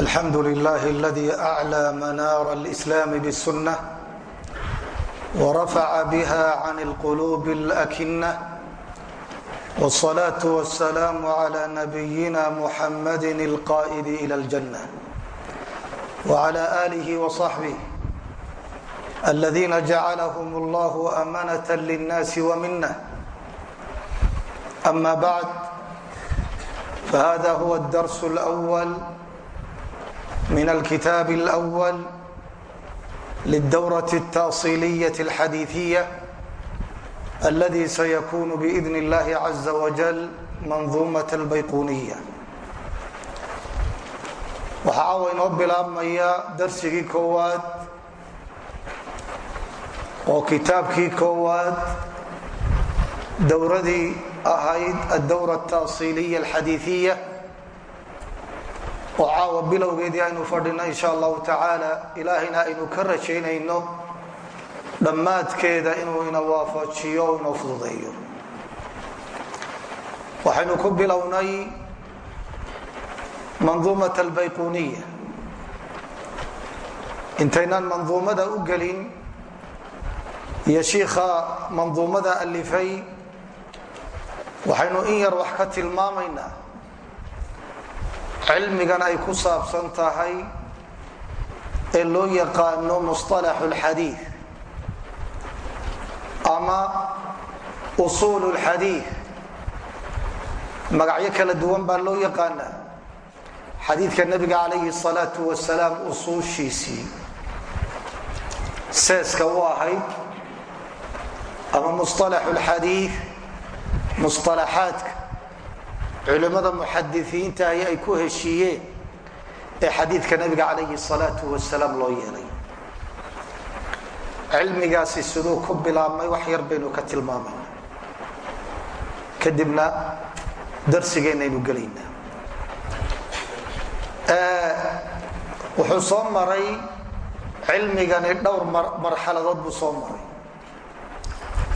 الحمد لله الذي أعلى منار الإسلام بالسنة ورفع بها عن القلوب الأكنة والصلاة والسلام على نبينا محمد القائد إلى الجنة وعلى آله وصحبه الذين جعلهم الله أمنة للناس ومنه أما بعد فهذا هو الدرس الأول من الكتاب الأول للدورة التاصيلية الحديثية الذي سيكون بإذن الله عز وجل منظومة البيقونية waxaa caawa inoo bilaabmaya darsigii koowaad oo kitaabkii koowaad dowradii ahayd addowra ataasiiliya alxadiiiya oo caawa bilowgeedii aynu fadhino insha allahu tacaala ilaahayna aynu ka rajaynayno dhammaadkeeda inuu ina waafajiyo o inoo fududeeyo. Waxaynu ku bilownay manduumat albayquniya. Intaynaan manduumada u gelin iyo shiikha manduumada alifay waxaynu in yar wax ka tilmaamaynaa cilmigan ay ku saabsan tahay ee loo yaqaano musطalaxu اlxadiid ama usuul اlxadiid magacyo kala duwan baa loo yaqaanaa xadiidka nabiga calayhi الsalaau wasalaam usuushiisii seeska u ahayd ama musطalaxu اlxadiid musطalaxaadka culimmada muxadisiintahi ay ku heshiiyeen ee xadiidka nabiga calayhi الsalaau wasalaam loo yeelay. Cilmigaasi siduu ku bilaabmay wax yar baynu ka tilmaamayna kadibna darsigeennaynu gelaynaa. Wuxuu soo maray cilmigani dhowr marxaladood buu soo maray.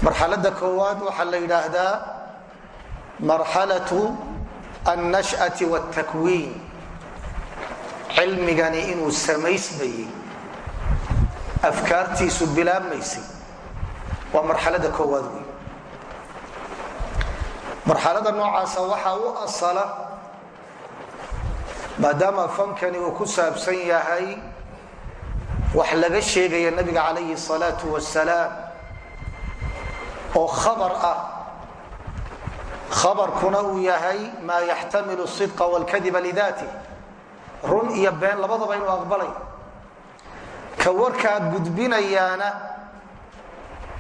Marxalada koowaad waxaa la yidhaahdaa marxalatu annashati wاtakwiin cilmigani inuu samaysmayey afkaartiisu bilaabmaysay waa marxalada koowaad wey marxalada noocaasa waxaa u asala maadaama fankani uu ku saabsan yahay wax laga sheegaya nabiga calayhi salaau wasalaam oo khabar ah abarkuna uu yahay maa yaxtamil idq wlkadiba lidaati. Run iyo been labadaba inuu aqbalay. Ka warkaa gudbinayaana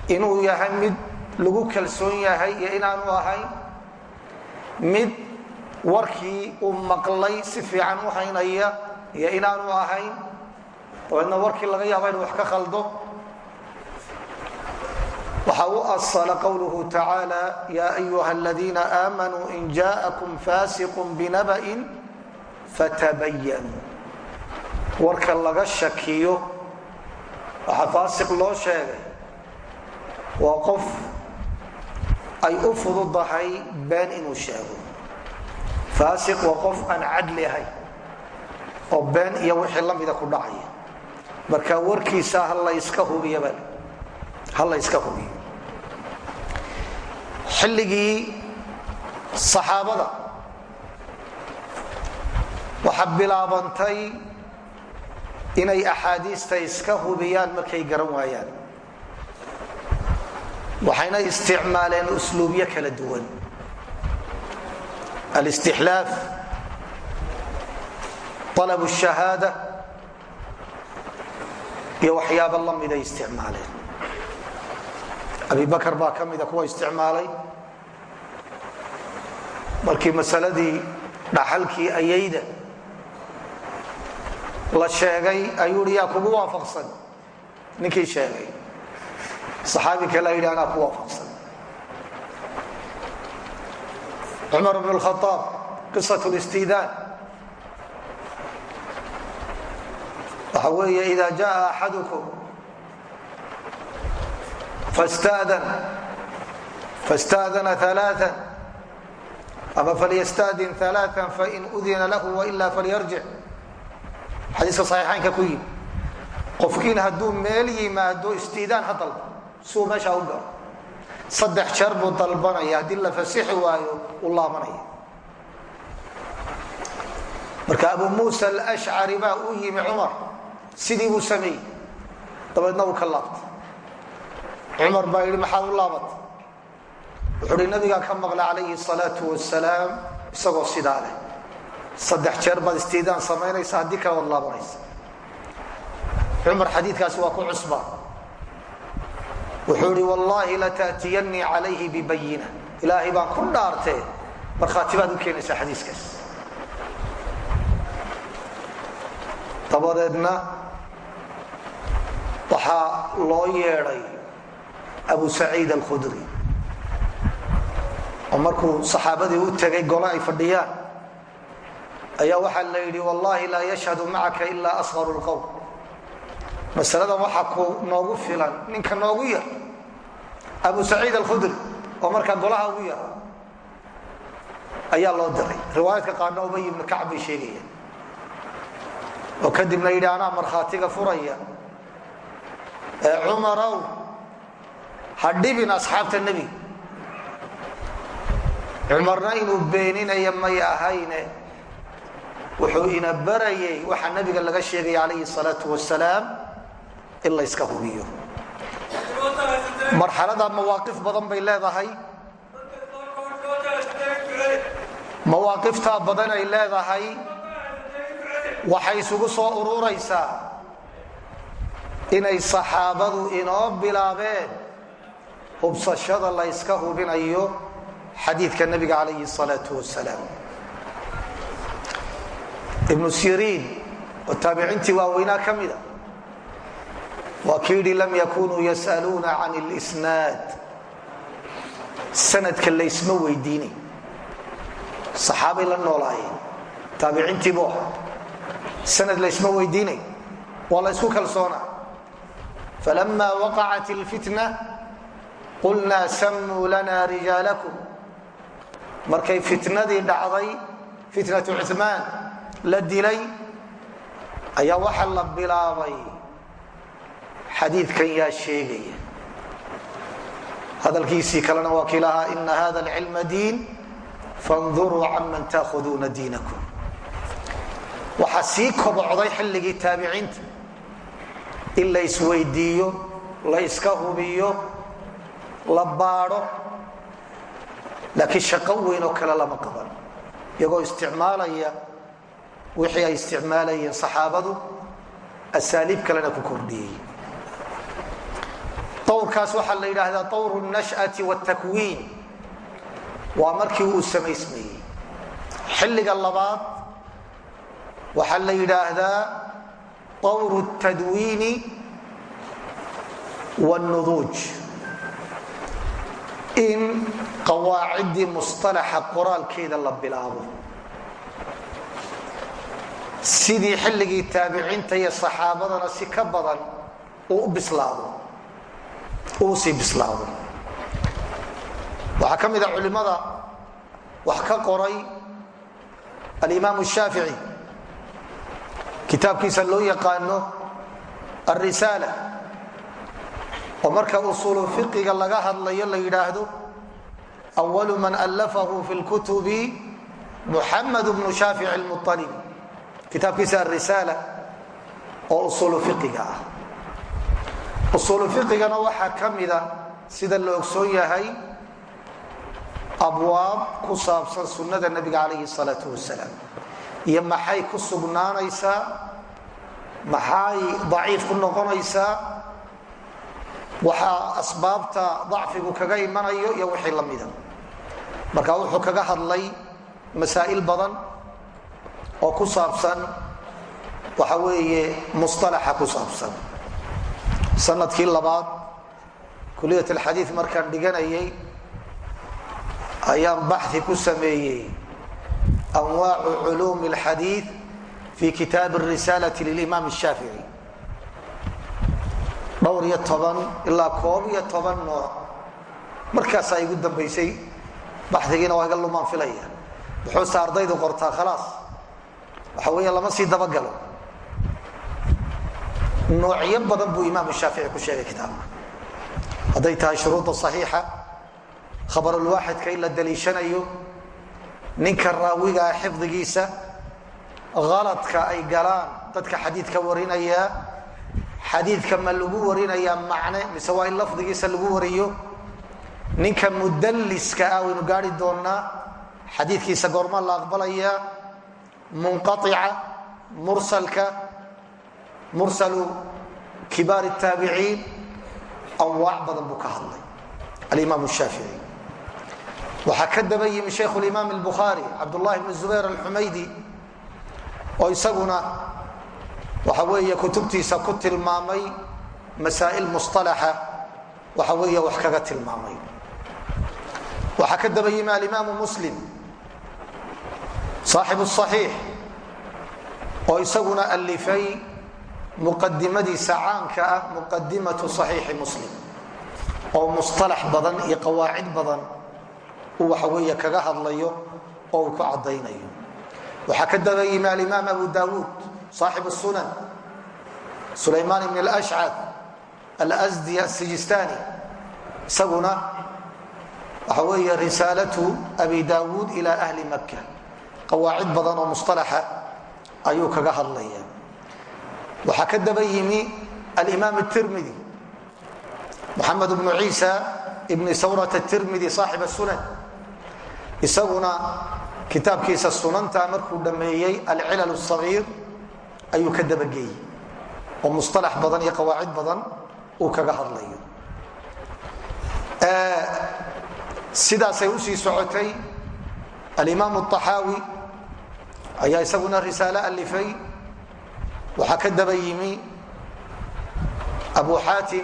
inuu yahay mid lagu kalsoon yahay iyo inaanu ahayn mid warkii uu maqlay si fiican u haynaya iyo inaanu ahayn. Dabeedna warkii laga yaaba inuu wax ka khaldo waxa u asala qowluhu tacaala ya ayuha aladiina aamanuu in jaءakum fasiqun binaba'in fatabayanuu warka laga shakiyo waxaa faasiq loo sheegay waa qof ay u fududahay been inuu sheego. Faasiq waa qof aan cadli ahayn oo been iyo wixii la ku dhacaya. Marka warkiisa halayska hubiyaba ha layska hubiyo xilligii saxaabada waxaa bilaabantay inay axaadiista iska hubiyaan markay garan waayaan. Waxayna isticmaaleen usluubyo kala duwan. Alistixlaaf alab shahaada iyo waxyaaba la miday isticmaaleen abi bakar baa ka mida kuwa isticmaalay. Markii masaladii dhaxalkii ayayda la sheegay ayuu i yaa kugu waafaqsan. Ninkii sheegay. Saxaabi kale yidhi anaa ku waafaqsan. Cumar bn khaaab qisat listidaan waxa weeye ida jaa axadukum fastadana aaaa ama falyastadin aaaa fain udina lahu waila falyarjic xadiiska saxiixaynka ku yimi qofkiin hadduu meel yimaado istiidaan ha dalbo siuu meeshaa u galo saddex jeer buu dalbanaya haddii la fasixi waayo u laabanaya marka abu muusa alashcari baa u yimi cumar sidii buu sameeyey dabeedna uu ka laabtay cumar baa yidhi maxaad u laabatay wuxuu hi nabigaa ka maqlay calayhi salaau wasalaam isagoo sidaa leh. Saddex jeer baad istiidaan samaynaysa haddii kale waad laabanaysa. Cumar xadiikaasi waa ku cusba. Wuxuu ihi wallaahi lata'tiyanii calayhi bibayina. Ilaahay baan ku dhaartee markhaati baad u keenaysaa xadiiskaas. Dabadeedna waxaa loo yeedhay abu saciid alkhudri. Oo markuu saxaabadii u tegay gole ay fadhiyaan ayaa waxaa la yidhi wallahi laa yashhadu macaka ilaa asqaru lqowm masaladan waxaa ku noogu filan ninka noogu yar abu saciid alkhudri oo markaa golaha ugu yar ayaa loo diray. Riwaayadka qaarna ubay ibnu kacb bay sheegayaan. Oo kadibna yidhi anaa markhaatiga furaya ee cumarow ha dhibin asxaabta nebiga cumarna inuu beeninaya may ahayne wuxuu ina barayay waxaa nabiga laga sheegay calayhi salaau wasalaam in layska hubiyo. Marxalada mawaaqif badan bay leedahay. Mawaaqiftaa badan ay leedahay waxay isugu soo ururaysaa inay saxaabadu inoo bilaabeen hubsashada layska hubinayo xadiidka nabiga calayhi salaau wasalaam ibnu siriin oo taabiciintii waaweynaa ka mida waa ki yidhi lam yakunuu yas'aluuna can lsnaad sanadka laysma weydiinay saxaabay la noolaayeen. Taabiciintii ahaa. Sanad laysma weydiinay. Waa la ysku kalsoona falama waqacat اlfitna qulnaa samuu lana rijaalakum. Markay fitnadii dhacday fitnatu cumaan la dilay ayaa waxa la bilaabay. Xadiidkan yaa sheegaya. Hadalkiisii kalena waa ina hada alcilma diin fanduruu canman taakhuduuna diinakum. Waxaa sii kobocday xilligii taabiciinta. In la isweydiiyo la iska hubiyo la baadho laakiin shaqo weyn oo kale lama qaban iyagoo isticmaalaya wixii ay isticmaalayeen saxaabadu asaaliib kalena ku kordhiyey awrkaas waxaa la yidhaahdaa awru nash'ati wاtakwiin waa markii uu samaysmayey xilliga labaad waxaa la yidhaahdaa awru اtadwiini wاnuduuj in qawaaciddii musطalaxa qoraalkeeda la bilaabo. Sidii xilligii taabiciinta iyo saxaabadana si ka badan uu sii bislaado. Waxaa ka mida culimmada wax ka qoray alimaam shaafici. Kitaabkiisa loo yaqaano alrisaala oo marka usuulu fiqiga laga hadlayo la yidhaahdo awalu man allafahu fi lkutubi muxamed bnu shaafic almualib kitaabkiisa alrisaala oo usuulu fiqiga ah. Usuulu fiqigana mida sida la ogsoon yahay abwaab ku saabsan sunnada nebiga calayhi salaau wasalaam iyo maxay ku sugnaanaysaa maxay daciif ku noqonaysaa waxaa asbaabta dacfigu kaga imanayo iyo wixii la mida marka wuxuu kaga hadlay masaa'il badan oo ku saabsan waxa weeye musطalaxa ku saabsan sanadkii labaad kuliyat alxadiid markaan dhiganayay ayaan baxi ku sameeyey anwaacu culuumi اlxadiid fi kitaab الrisaalati lilimaam الshaafici dhowr iyo toban ilaa koob iyo toban nooc markaasaa igu dambaysay baxigiina waa iga lumaan filaya. Wuxuuse ardaydu qortaa khalaas. Waxa weeye lama sii dabagalo. Noocyo badan buu imaam shaafici ku sheegay kitaabka. Hadday tahay shuruuda saxiixa khabarulwaaxidka in la daliishanayo ninka raawigaa xifdigiisa haladka ay galaan dadka xadiidka warinaya xadiidka ma lagu warinayaa macne mise waa in lafdigiisa lagu wariyo? Ninka mudalliska ah waynu gaari doonnaa. Xadiidkiisa goormaa la aqbalayaa munqaica mursalka mursalu kibaar taabiciin anwaac badan buu ka hadlay. Alimaam shaafici waxaa ka daba yimi shaykhu limaam albuhaari cabdullahi bnu zubayr alxumaydi oo isaguna waxa weey kutubtiisa ku tilmaamay masaail mualaxa waxa weey wax kaga tilmaamay. Waxaa ka daba yimi alimaamu muslim saaxibu صaxiix oo isaguna alifay muqadimadiisa caanka ah muqadimatu صaxiixi muslim oo musalax badan iyo qawaacid badan uu waxa weey kaga hadlayo oo uu ku caddaynayo. Waxaa ka daba yimi alimaam abu daawuud saaxib الsunan sulaymaan ibn اlashcad alsdi asijistani isaguna waxa weeye risaalatu abi dawuud ila ahli maka qawaacid badan oo musطalaxa ayuu kaga hadlaya waxaa ka daba yimi alimaam الtirmidi moxamed bnu ciisa ibni sawrat الtirmidi saaxib الsunan isaguna kitaabkiisa sunanta markuu dhammeeyey alcilal الصagiir ayuu ka dabageeyey oo musalax badan iyo qawaacid badan uu kaga hadlayo. Sidaasay u sii socotay alimaam aaawi ayaa isaguna risaalo alifay waxaa ka daba yimi abu xaatim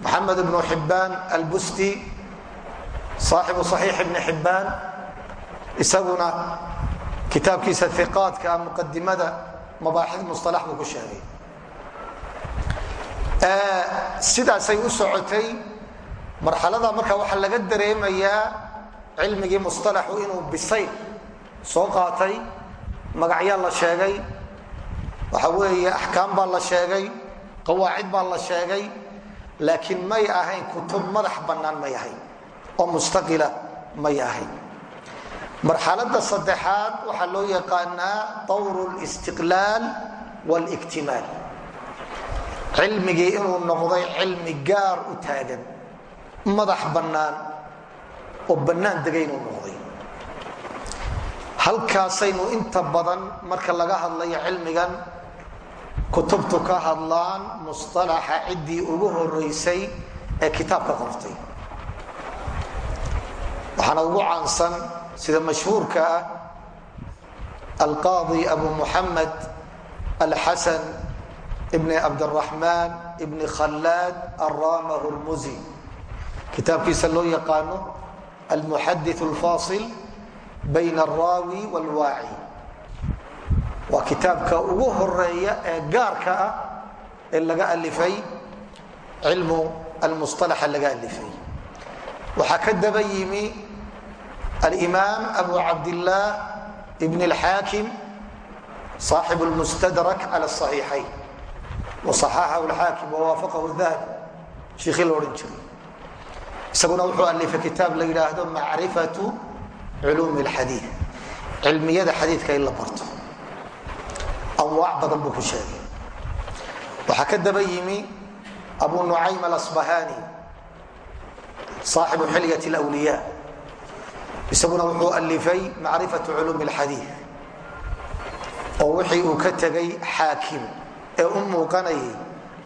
maxamed bnu xibbaan albusti saaxibu صaxiix ibni xibbaan isaguna kitaabkiisa iqaadka ah, muqadimada mabaaxid musطalax buu ku sheegay. Sidaasay u socotay. Marxalada marka waxaa laga dareemayaa cilmigii musطalaxu inuu bisayl soo qaatay magacyaa la sheegay waxa weeye axkaam baa la sheegay qawaacid baa la sheegay laakiin may ahayn kutub madax bannaan may ahayn oo mustaqila may ahayn marxalada saddexaad waxaa loo yaqaanaa dawr اlistiqlaal wاlاktimaal cilmigii inuu noqday cilmi gaar u taagan madax bannaan oo bannaan degay inuu noqday halkaasaynu inta badan marka laga hadlayo cilmigan kutubtu ka hadlaan musطalaxa ciddii ugu horeysay ee kitaabka qortay waxaana ugu caansan sida mashhuurka ah alqaadi abu muxamed alxasan ibni cabdiraxmaan ibni khallaad arama hurmusi kitaabkiisa loo yaqaano almuxadith alfasil bayna alraawi wاlwaaci waa kitaabka ugu horreeya ee gaarka ah ee laga alifay cilmu almusطalaxa laga alifay. Waxaa ka daba yimi alimaam abu cabdillaah ibn اlxaakim صaaxib اlmustadrak cala الصaxiixayn waصaxaxahu اlxaakim wawaafaqahu dahabi shiikhii la odhan jiray isaguna wuxuu alifay kitaab la yidhaahdo macrifatu culuumi اlxadiid cilmiyada xadiidka in la barto anwaac badan buu ku sheegay waxaa ka daba yimi abu nucaym alasbahani saaxibu xilyat اlwliya isaguna wuxuu alifay macrifatu culuumi اlxadiid oo wixii uu ka tegay xaakim ee u muuqanayay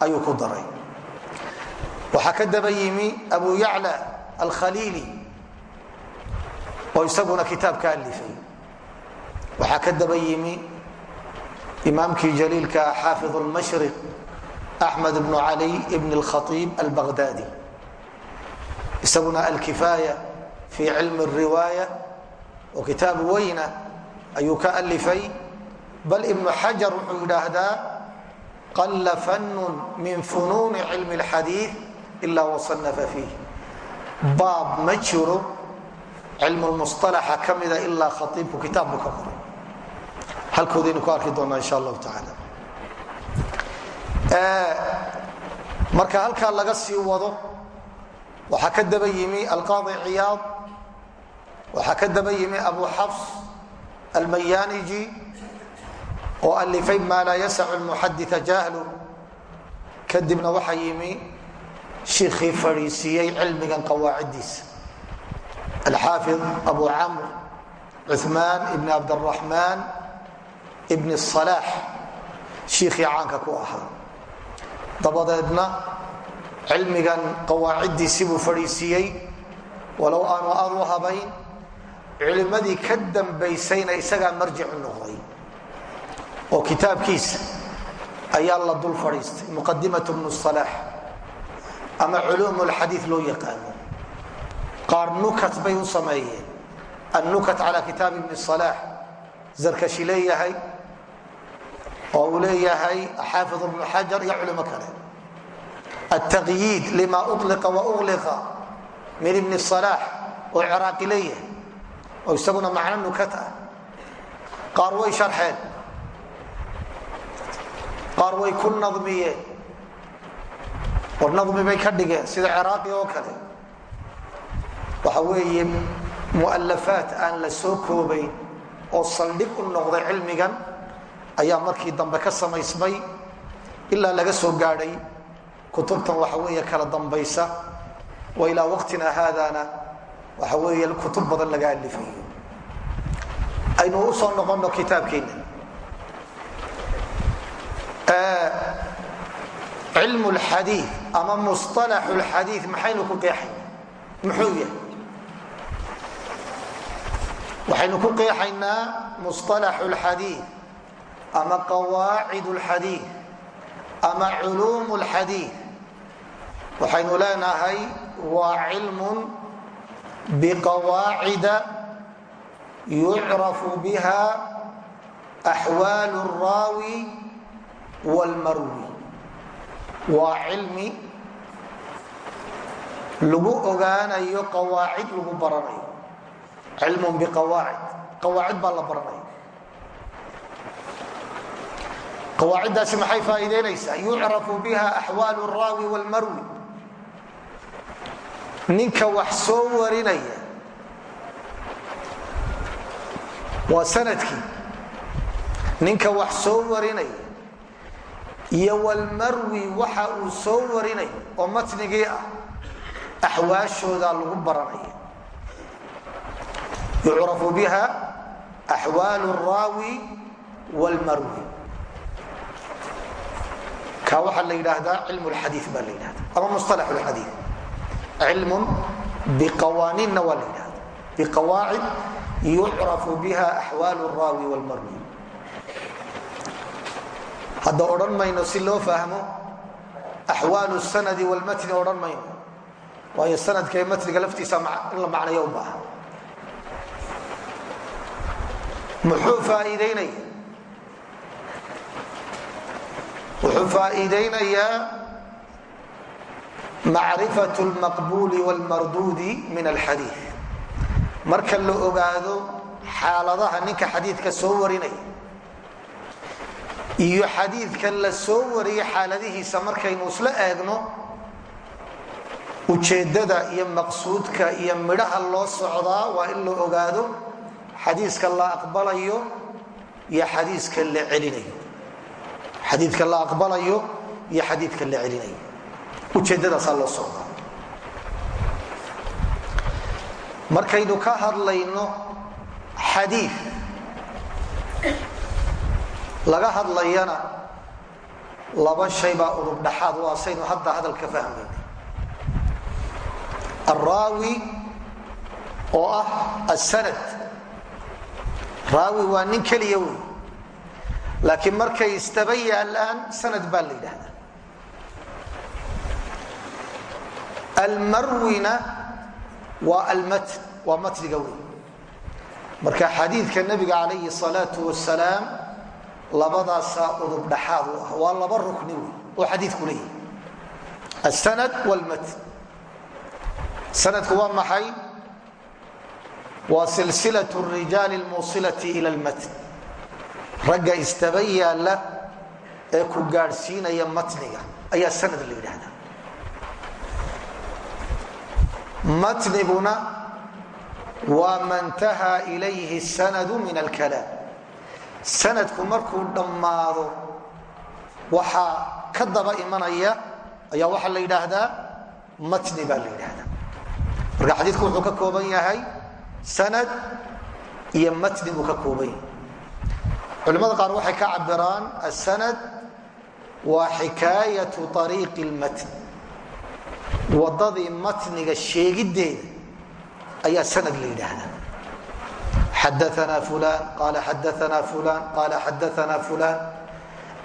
ayuu ku daray waxaa ka daba yimi abu yacla alkhaliili oo isaguna kitaabka alifay waxaa ka daba yimi imaamkii jaliilka xaafid اlmashriq axmed bnu cali bn اlkhaiib albaghdadi isaguna alkifaaya fii cilmi riwaaya oo kitaab weyna ayuu ka alifay. Bal ibnu xajar wuxuu yidhaahdaa qalla fannun min funuuni cilmi اlxadiid ilaa wasanafa fiih. Baab ma jiro cilm lmusalaxa ka mida ilaa khaiibku kitaabku ka qoray halkoodaynu ku arki doonaa insha allahu tacaala. Marka halkaa laga sii wado waxaa ka daba yimi alqaadi ciyaad waxaa ka daba yimi abu xafs almayaniji oo alifay maa laa yasacu lmuxadita jahlu kadibna waxaa yimi shiikhii fadhiisiiyey cilmigan qawaaciddiisa alxaafid abu camr cuثmaan ibn cabdالraxmaan ibn الصalaax shiikhii caanka ku ahaa dabadeedna cilmigan qawaaciddiisii buu fadhiisiiyey walow aanu aad u habayn culimmadii ka dambaysayna isagaa marjicu noqday. Oo kitaabkiisa ayaa la dul fadhiistay muqadimat bnu salaax ama culuum lxadii loo yaqaano. Qaar nukat bay u sameeyeen. Annukat cala kitaab ibni salaax zarkashi leeyahay oo uu leeyahay xaafid bnu xajar iyo culimo kale. Altaqyiid lima uliqa wauliqa min ibni salaax oo ciraaqi oo isaguna macno nukat ah qaar way sharxeen. Qaar way ku nadmiyeen. Oo nadmi bay ka dhigeen sida ciraaqi oo kale. Waxa weeye mualafaat aan la soo koobayn oo saldhig u noqday cilmigan ayaa markii dambe ka samaysmay ilaa laga soo gaadhay. Kutubtan waxa weeye kala dambaysa. Wa ilaa waqtina haadana waxa weeye kutub badan laga alifayo aynu u soo noqonno kitaabkeenna cilmu lxadii ama musalaxu lxadii maxaynu ku qeexay? Muxuu yahay? Waxaynu ku qeexaynaa musalaxu lxadii ama qawaacid lxadii ama culuum lxadii waxaynu leenahay waa cilmun biqawaacida yucrafu biha axwaal الraawi wاlmarwi waa cilmi lagu ogaanayo qawaacid lagu baranayo cilmun biqawaacid qawaacid baa la baranaya qawaaciddaasi maxay faa'iideynaysaa yucrafu biha axwaal الraawi wاlmarwi ninka wax soo warinaya waa sannadkii. Ninka wax soo warinaya iyo walmarwi waxa uu soo warinayo oo matnigii ah axwaashoodaa lagu baranaya. Yucrafu biha axwaalu raawi wlmarwi kaa waxaa la yidhaahdaa cilm lxadii baa la yidhahda ama musalax lxadii cilmun biqawaaniinna waa la yidhahda biqawaacid yucrafu biha axwaal raawi wlmarwi hadda odhan mayno si loo fahmo axwaal sanadi wlmatni odhan mayno waayo sanadka ee matniga laftiisa in la macnayo u baaha muxuu faaiideynaya wuxuu faa'iidaynayaa macrifat اlmaqbuuli wاlmarduudi min alxadii marka la ogaado xaaladaha ninka xadiidka soo warinaya iyo xadiidkan la soo wariyay xaaladihiisa markaynu isla eegno ujeeddada iyo maqsuudka iyo midhaha loo socdaa waa in la ogaado xadiiska la aqbalayo iyo xadiiska la celinayo. Xadiidka la aqbalayo iyo xadiidka la celinayo ujeeddadaasaa loo socdaa markaynu ka hadlayno xadiid laga hadlayana laba shay baa udub dhaxaad u asaynu hadda hadalka fahmayna alraawi oo ah asanad raawi waa nin keliya wey laakiin markay istaba yaalaan sanad baa la yidhahdaa almarwina waa almatn waa matniga wey marka xadiidka nabiga calayhi salaau wasalaam labadaasaa udub dhaxaad u ah. Laba rukni wey oo xadiidku leeyahy asanad wlmatn sanadku waa maxay? Waa silsila rijaali muusilati ila lmatn ragga istaba yaalla ee ku gaadhsiinaya matniga ayaa sanad la yidhahda matniguna waa ma ntahaa ilayhi sanadu min alkalaam. Sanadku markuu dhammaado waxaa ka daba imanaya ayaa waxaa la yidhaahdaa matni baa la yidhaahdaa. Marka xadiidku wuxuu ka kooban yahay sanad iyo matni buu ka kooban yahay. Culimmada qaar waxay ka cabiraan asanad waa xikaayatu ariiqi lmatn wadadii matniga sheegiddeeda ayaa sanad la yidhaahdaa xadaana fulan qaala xadaana fulan qaala xadaana fulan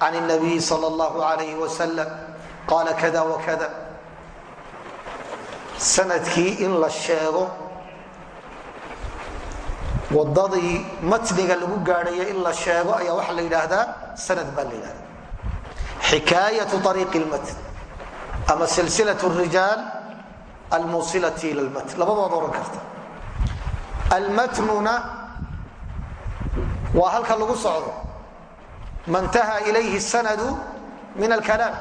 can الnabiy sal اllahu alayh wasalam qaala kada wakada sanadkii in la sheego wadadii matniga lagu gaadhayo in la sheego ayaa waxaa la yidhaahdaa sanad baa la yidhahda xikaayatu ariiqi lmatn ama silsila rijaal almuusilati ila matn labadood ohan karta. Almatnuna waa halka lagu socdo. Mantaha ilayhi sanadu min alkalaam.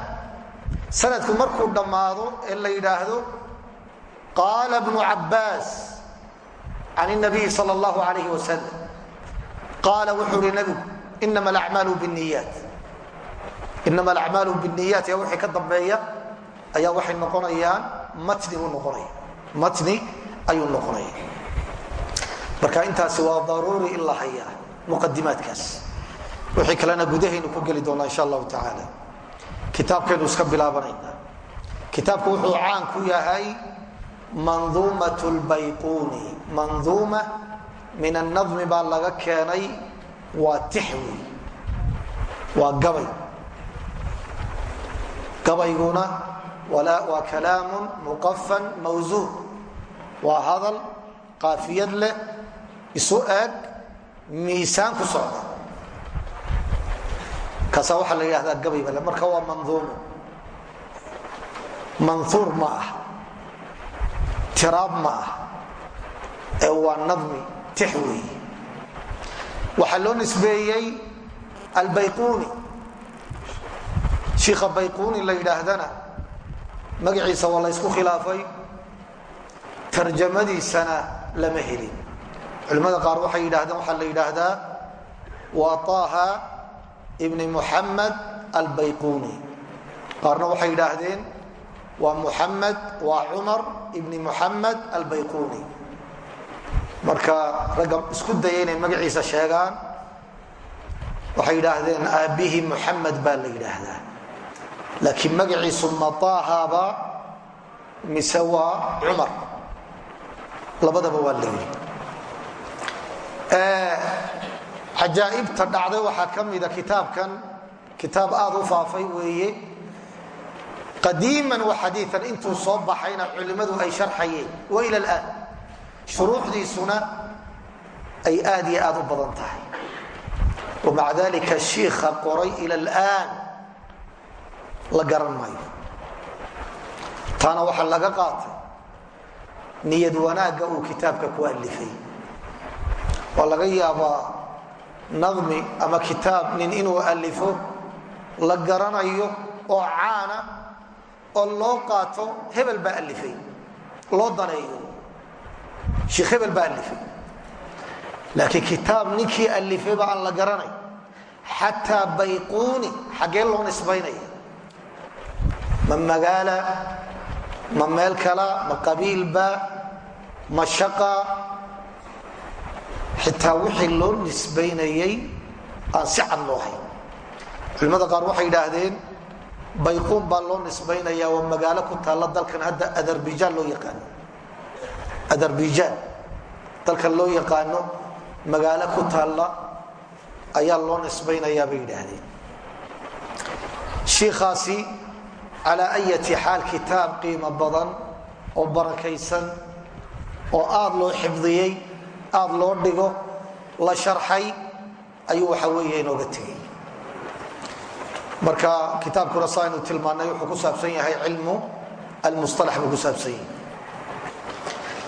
Sanadku markuu dhammaado ee la yidhaahdo qaala bnu cabbaas can nabiyi sal اllahu alayh wasalam qaala wuxuu ihi nabigu inama amaalu bniyaat inama alacmaalu bniyaat ee wixii ka dambeeya ayaa waxay noqonayaan matni buu noqonaya matni ayuu noqonaya marka intaasi waa daruuri in la hayaa muqadimaadkaas wixii kalena gudahaynu ku geli doonaa insha allahu tacaala. Kitaabkaynu iska bilaabanayna kitaabku wuxuu caan ku yahay manduumat lbayquuni manduuma min annadmi baa laga keenay waa tixwi. Waa gabay. Gabayguna waa kalaamun muqafan mawsuun waa hadal qaafiyad leh isu eg miisaan ku socda. Kaasa waxaa la yidhahdaa gabay bale marka waa manduumo manhuur ma ah. Tiraab ma ah. Ee waa nadmi tix weeye waxaa loo nisbeeyey albayquuni. Shiikha bayquuni la yidhaahdana magaciisa waa la ysku khilaafay. Tarjamadiisana lama helin. Culimmada qaar waxay yidhahdeen waxaa la yidhaahdaa waa taha ibni muxamed albayquni. Qaarna waxay yidhaahdeen waa muxamed waa cumar ibni muxamed albayquni. Marka ragga isku daya inay magaciisa sheegaan waxay yidhaahdeen aabbihii muxamed baa la yidhaahdaa laakiin magaciisu matahaba mise waa cumar? Labadaba waa la yidhi. Cajaaibta dhacday waxaa ka mida kitaabkan kitaab aad u faafay weeye. Qadiiman wa xadiian intuu soo baxayna culimmadu ay sharxayeen. Wa ila laan shuruuxdiisuna ay aad iyo aad u badan tahay. Wamaca dalika shiikha qoray ila laan la garan maayo. Taana waxaa laga qaatay niyad wanaagga uu kitaabka ku alifay. Waa laga yaabaa nadmi ama kitaab nin inuu alifo la garanayo oo caana oo loo qaato hebel baa alifay loo daneeyo. Sheekh hebel baa alifay. Laakiin kitaab ninkii alifayba aan la garanay. Xataa bayquuni xaggee loo nisbaynaya ma magaala ma meel kala ma qabiilba ma shaqa. Xitaa wixii loo nisbaynayay aan si cad loo hayn. Culimmada qaar waxay yidhaahdeen bayquun baa loo nisbaynaya waa magaalo ku taalla dalkan hadda adarbijan loo yaqaano. Adarbijan dalkan loo yaqaano magaalo ku taalla ayaa loo nisbaynayaa bay yidhaahdeen. Shiikhaasi calaa ayati xaal kitaab qiimo badan oo barakaysan oo aad loo xifdiyey aad loo dhigo la sharxay ayuu waxa weeye inooga tegey. Marka kitaabkuna saa aynu tilmaanay wuxuu ku saabsan yahay cilmu almusalax buu ku saabsan yahay.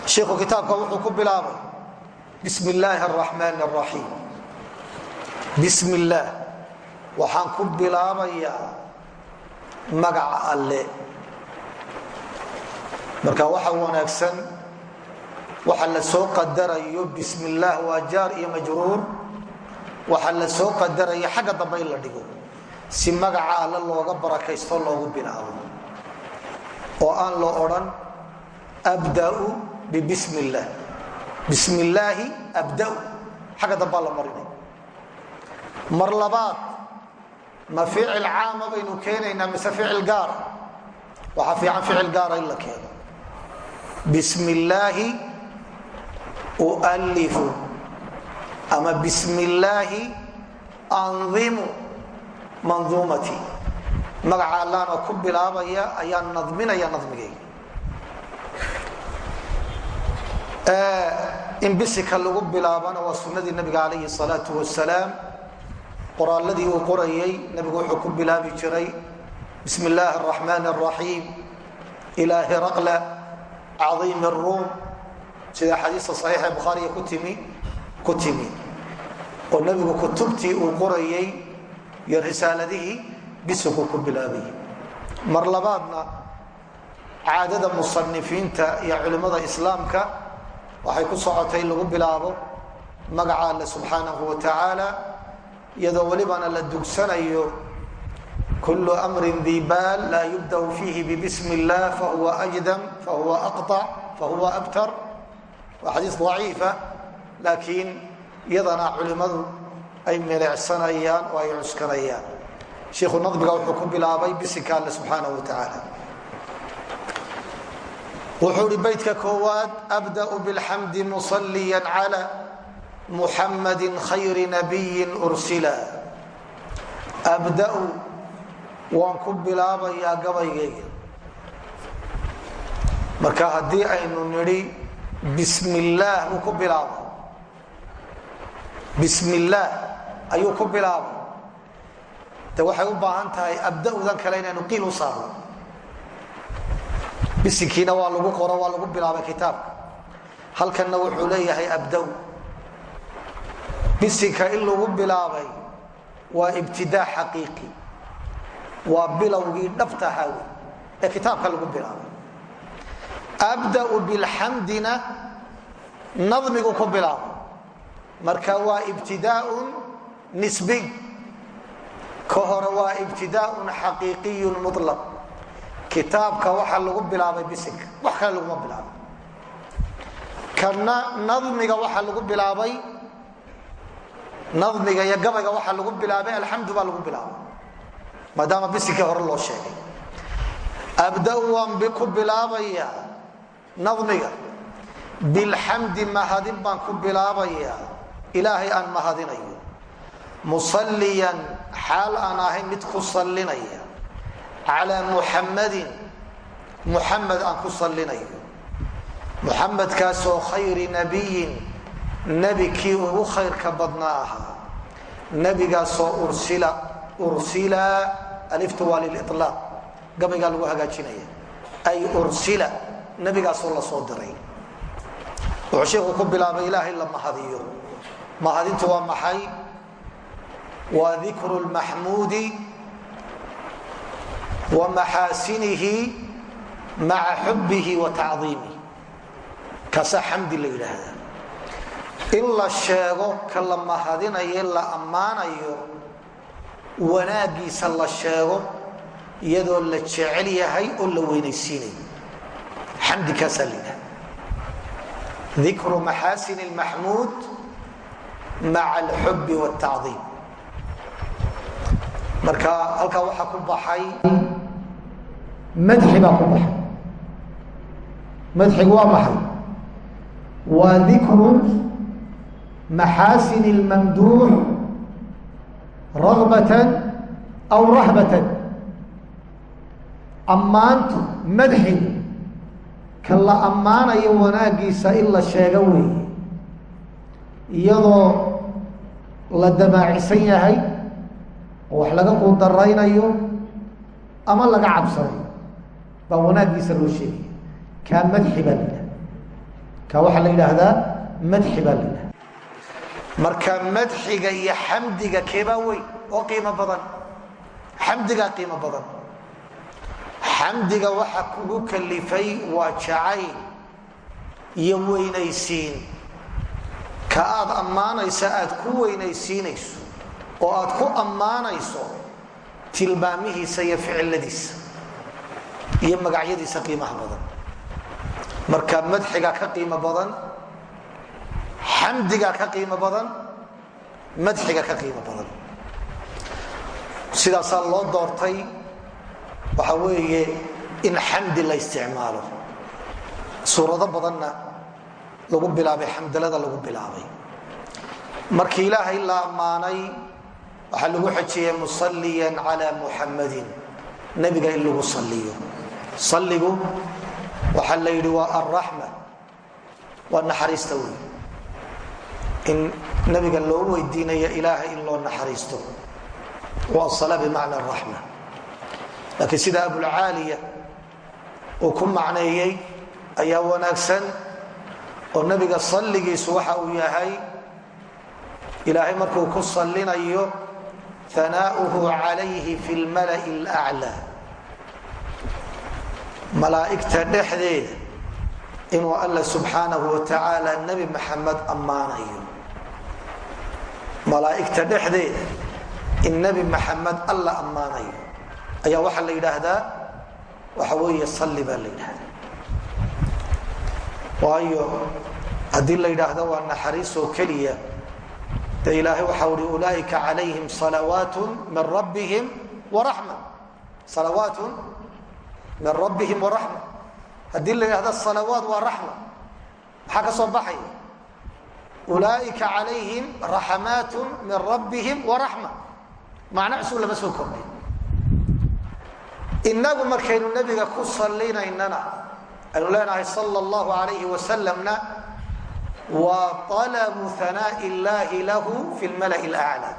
Shiikhu kitaabka wuxuu ku bilaabay bismi illaahi araxmaan araxiim bismi illaah waxaan ku bilaabayaa magaca alle. Marka waxa wanaagsan waxa la soo qadarayo bismi illaah waa jaar iyo majruur waxa la soo qadaraya xagga dambe in la dhigo si magaca alle looga barakaysto loogu bilaabo. Oo aan loo odhan abda'u bibismi illaah bismi illaahi abda'u. Xagga dambaa la marinay mar labaad ma ficil caama baynu keenaynaa mise ficil gaara waxaa fiican ficil gaara in la keeno. Bismi illaahi ualifu ama bismi illaahi andimu manduumatii magaca allaana ku bilaabaya ayaan nadminaya nadmigayga. In bisika lagu bilaabana waa sunnadii nabiga calayhi salaatu wasalaam qoraaladii uu qorayay nabigu wuxuu ku bilaabi jiray bismi illaahi araxmaan araxiim ilaa hiraqla caiimi ruum sida xadiista saxiixa bukhaariga kutimi ku timi oo nebigu kutubtii uu qorayay iyo risaaladihii bisiku ku bilaabayay mar labaadna caadada musanifiinta iyo culimmada islaamka waxay ku socotay lagu bilaabo magaca alle subxaanahu wa tacaala iyadoo welibana la dugsanayo kul mri dibaal laa yubdau fiihi bbism اllah fahuwa ajdam fahuwa aqطc fahuwa abtar waa xadiis daciifa laakiin iyadana culimadu ay melecsanayaan oo ay cuskanayaan shiikhu nadbiga wuxuu ku bilaabay bisinka alle subxaanaه wa tacaala wuxuu hi baytka koowaad abdأ bاlxamdi muصaliya clى muxamadi khayri nabiyi ursila. Abdau waan ku bilaabayaa gabaygayga marka haddii aynu nidhi bismi illaah buu ku bilaabay bismi illaah ayuu ku bilaabay waxay u baahan tahay abda'udan kale inaynu qiil u saarno bisinkiina waa lagu qoro waa lagu bilaabay kitaabka. Halkanna wuxuu leeyahay abda bisinka in lagu bilaabay waa ibtidaa xaqiiqi. Waa bilowgii dhabta haawe ee kitaabka lagu bilaabay. Abda'u bilxamdina nadmigu ku bilaabay. Marka waa ibtidaaun nisbiy ka hore waa ibtidaaun xaqiiqiyun mulaq kitaabka waxaa lagu bilaabay bisinka wax kale laguma bilaabay. Kana nadmiga waxaa lagu bilaabay nadmiga iyo gabayga waxaa lagu bilaabay alxamdu baa lagu bilaabay maadaama bisinkii hore loo sheegay. Abda-u waan ku bilaabaya nadmiga bilxamdi mahadin baan ku bilaabaya ilaahay aan mahadinayo. Musalliyan xaal aan ahay mid ku sallinaya. Calaa muxammadin muxamed aan ku sallinayo. Muxamedkaasoo khayri nabiyin nebi kii ugu khayrka badnaa ahaa. Nebigaasoo ursila ursila aliftu waa lililaaq gabaygaa lagu hagaajinaya. Ay ursila nebigaasoo la soo diray. Wuxuu sheikhu ku bilaabay ilaahay la mahadiyo. Mahadintu waa maxay? Waa dikru lmaxmuudi wa maxaasinihi maca xubbihi wa tacdiimihi kaasaa xamdi la yidhaahdaa in la sheego ka la mahadinayo la ammaanayo wanaagiisa la sheego iyadoo la jecel yahay oo la weynaysiinayo. Xamdikaasaa la yidhahda dikru maxaasin اlmaxmuud maca alxubi wاtacdiim marka halkaa waxaa ku baxay madxi baa ku baxay. Madxigu waa maxay? Waa dikru maxaasin اlmamduux ragbatan aw rahbatan ammaantu madxigu ka la ammaanayo wanaagiisa in la sheego weeye iyadoo la damaacisan yahay oo wax laga quudaraynayo ama laga cabsanayo baa wanaagiisa loo sheegaya kaa madxi baa la yidhahda kaa waxaa la yidhaahdaa madxi baa la marka madxiga iyo xamdiga keebaa weyn oo qiimo badan. Xamdigaa qiimo badan. Xamdiga waxa kugu kalifay waa jacayl iyo weynaysiin. Ka aad ammaanaysa aad ku weynaysiinayso oo aad ku ammaanayso tilmaamihiisa iyo ficiladiisa iyo magacyadiisa qiimaha badan. Marka madxiga ka qiimo badan xamdiga ka qiimo badan madxiga ka qiimo badan. Sidaasaa loo doortay waxa weeye in xamdi la isticmaalo. Suurado badanna lagu bilaabay xamdalada lagu bilaabay. Markii ilaahay la ammaanay waxaa lagu xejiyey musalliyan cala muxammadin nebiga in lagu saliyo salligu waxaa la yidhi waa alraxma waa naxariista wey in nabiga loo weydiinayo ilaahay in loo naxariisto. Waa sala bimacna raxma laakiin sida abulcaaliya uu ku macneeyey ayaa wanaagsan oo nabiga salligiisu waxa uu yahay ilaahay markuu ku sallinayo anaa'uhu calayhi fi lmala'i laclaa malaa'igta dhexdeeda inuu alla subxaanahu wa tacaala nebi maxamed ammaanayo malaa'igta dhexdeeda in nebi maxamed alla ammaanayo ayaa waxaa la yidhaahdaa waxa weeye salli baa la yidhahdaa waayo haddii la yidhaahdo waa naxariis oo keliya de ilaahay waxa uhi ulaaika calayhim salawaat min rabbihim waraxma salawaatun min rabbihim waraxma haddii la yidhahdo salawaat waa raxma maxaa ka soo baxaya ulaaika calayhim raxamaat min rabbihim waraxma macno cusub lama soo kordhay inagu markaynu nebiga ku salinaynana aynu leenahay sal llahu alayhi wasalamna waa alabu hanaaء illahi lahu fi lmala'i laclaa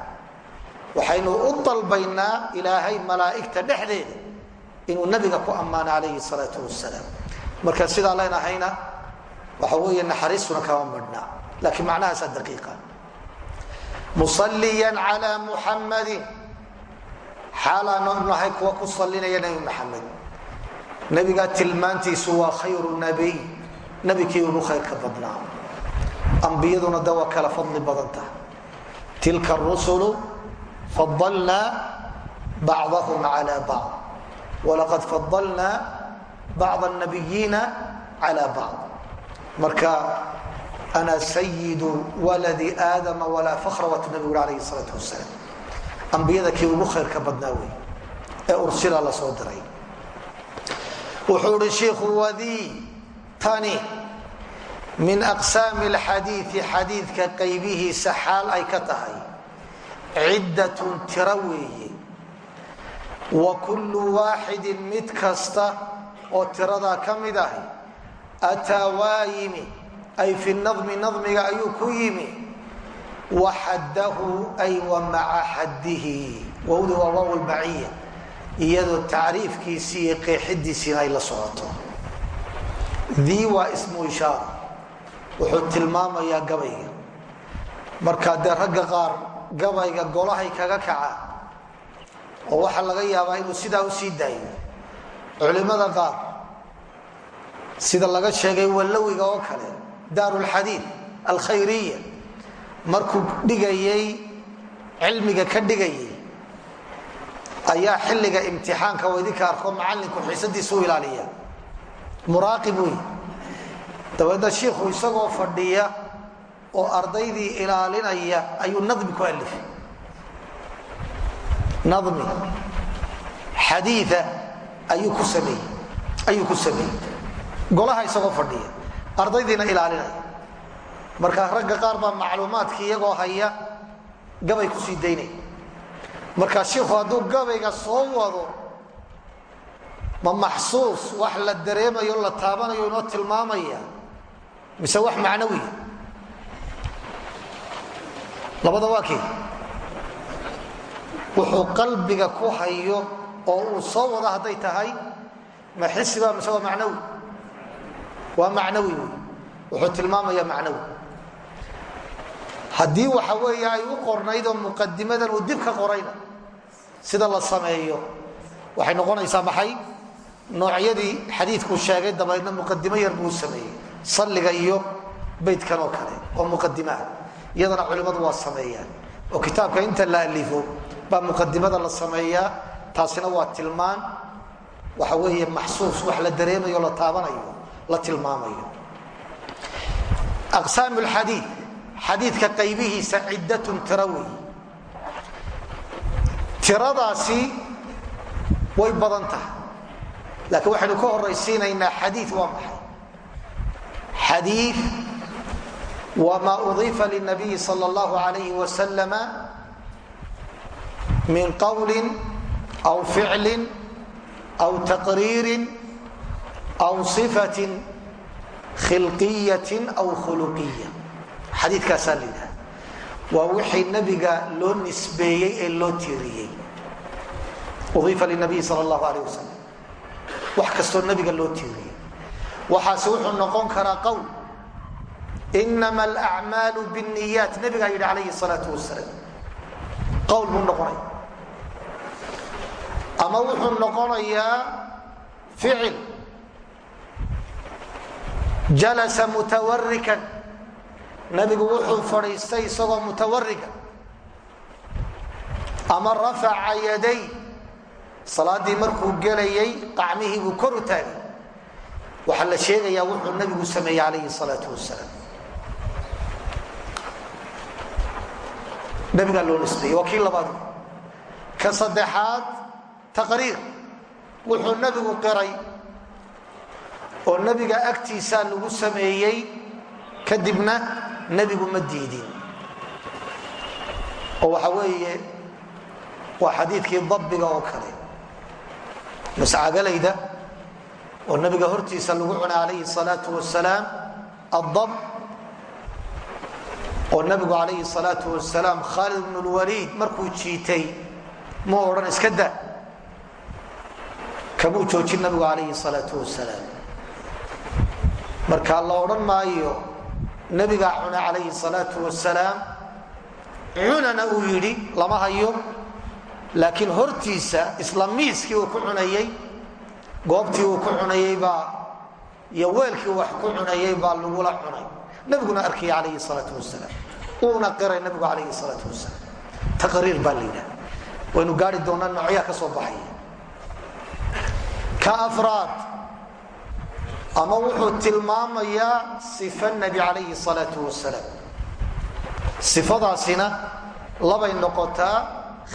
waxaynu u dalbaynaa ilaahay malaa'igta dhexdeeda inuu nabiga ku ammaano calayhi salaau wasalaam marka sidaa leenahayna waxa weeye naxariistuna kama madhna laakiin macnahaasaa daqiiqa musaliyan cala muxammadin xaalaanu nahay kuwa ku salinaya nebi maxamed nebigaa tilmaantiisu waa khayru nabiy nebikii ugu khayrka badnaa ambiyaduna de waa kala fadli badan tahay tilka rusulu fadalnaa bacdahum cala bacd walaqad fadalnaa bacd nabiyiina cala bacd marka ana sayidu waladi aadama walaa fakra waatu nabigu ui alayhi salaatu wasalaam ambiyada kii ugu khayrka badnaa wey ee ursila la soo diray wuxuu ihi shiikhu wadii tani min aqsaami alxadiii xadiidka qaybihiisa xaal ay ka tahay ciddatun tiro weeye wa kullu waaxidin mid kasta oo tiradaa ka mid ahi ataa waa yimi ay fi nadmi nadmiga ayuu ku yimi. Wa xaddahu ay wa maca wowda waa waaw iyadoo tacriifkiisii iyo qeexidiisiina ay la socoto. Dii waa ismu ishaara wuxuu tilmaamayaa gabayga. Marka dee ragga qaar gabayga golahay kaga kaca oo waxaa laga yaabaa inuu sidaa u sii daayo. Culimada qaar sida laga sheegay wallawiga oo kale daarulxadiid alkhayriya markuu dhigayay cilmiga ka dhigayay ayaa xilliga imtixaanka idinka arko macalinku xiisadiisa u ilaaliya. Muraaqib wey dabeedna shiikhu isagoo fadhiya oo ardaydii ilaalinaya ayuu nadmi ku alifay nadmi xadiia ayuu ku sameeyey. Golaha isagoo fadhiya ardaydiina ilaalinaya marka ragga qaar baa macluumaadkii iyagoo haya gabay ku sii daynaya marka shiikhu hadduu gabayga soo wado ma maxsuus wax la dareemayo la taabanayo inoo tilmaamaya mise wax macnawiya labada waa kii. Wuxuu qalbiga ku hayo oo uu soo wado hadday tahay ma xisiba mise waa macnawi waa macnawi. Wuxuu tilmaamaya macnawi. Haddii waxa weeye ay u qornayd oo muqadimadan uu dib qorayna sida la sameeyo waxay noqonaysaa maxay? Noocyadii xadiidkuu sheegay dabadeedna muqadimo yar buu sameeyey. Salliga iyo baydkan oo kale oo muqadimaah iyadana culimmadu waa sameeyaan. Oo kitaabka inta la alifo baa muqadimada la sameeyaa. Taasina waa tilmaan. Waxa weeye maxsuus wax la dareemayo la taabanayo la tilmaamayo. Aqsaam lxadii xadiidka qaybihiisa ciddatun tira wey tiradaasi way badan tahay. Laakiin waxaynu ka horaysiinaynaa xadii waa maxay? Xadii waa maa udiifa linabiyi sal اllahu alayh wasalama min qawli aw ficli aw taqriiri aw صifati khilqiyatin aw khuluqiya xadiikaasaa la yidhaha waa wixii nabiga loo nisbeeyey ee loo tiiriyey udiifa linabiyi sal اllahu alayh wasalam wax kastoo nabiga loo tiiriyey waxaase wuxuu noqon karaa qowl inama alacmaalu bniyaat nabigaa yidhi calayhi salaau wasalaam qowl buu noqonaya ama wuxuu noqonayaa ficil jalasa mutawarikan nabigu wuxuu fadhiistay isagoo mutawariga ama rafaca yaday. Salaadii markuu gelayay qacmihii buu kor u taagay. Waxaa la sheegayaa wuxuu nabigu sameeyey calayhi salaau wasalaam nabigaa loo nisbeeyey. Waa kii labaad. Ka saddexaad taqriir. Wuxuu nabigu qiray oo nabiga agtiisaa lagu sameeyey kadibna nebigu ma diidin. Oo waxa weeye waa xadiidkii dabbiga oo kale. Mascagalayda oo nabiga hortiisa lagu cunay calayhi salaau wasalaam addab oo nabigu calayhi salaau wasalaam khaalid bnu lwaliid markuu jiitay muu odhan iska da. Kamuu joojin nabigu calayhi salaau wasalaam marka la odhan maayo nabigaa cuna calayhi salaau wasalaam cunana uu yidhi lama hayo laakiin hortiisa isla uu ku cunayey goobtii uu ku cunayey baa iyo weelkii wax ku cunayey baa lagula cunay. Nabiguna arkaya calayhi salaau wasalaam uuna qiray nabigu calayhi salaau wasalaam taqriir baa la yidhaha waynu gaari doonaa noocyaa ka soo baxaya. Ka afraad ama wuxuu tilmaamayaa sifa nebi calayhi salaau wasalaam. Sifadaasina labay noqotaa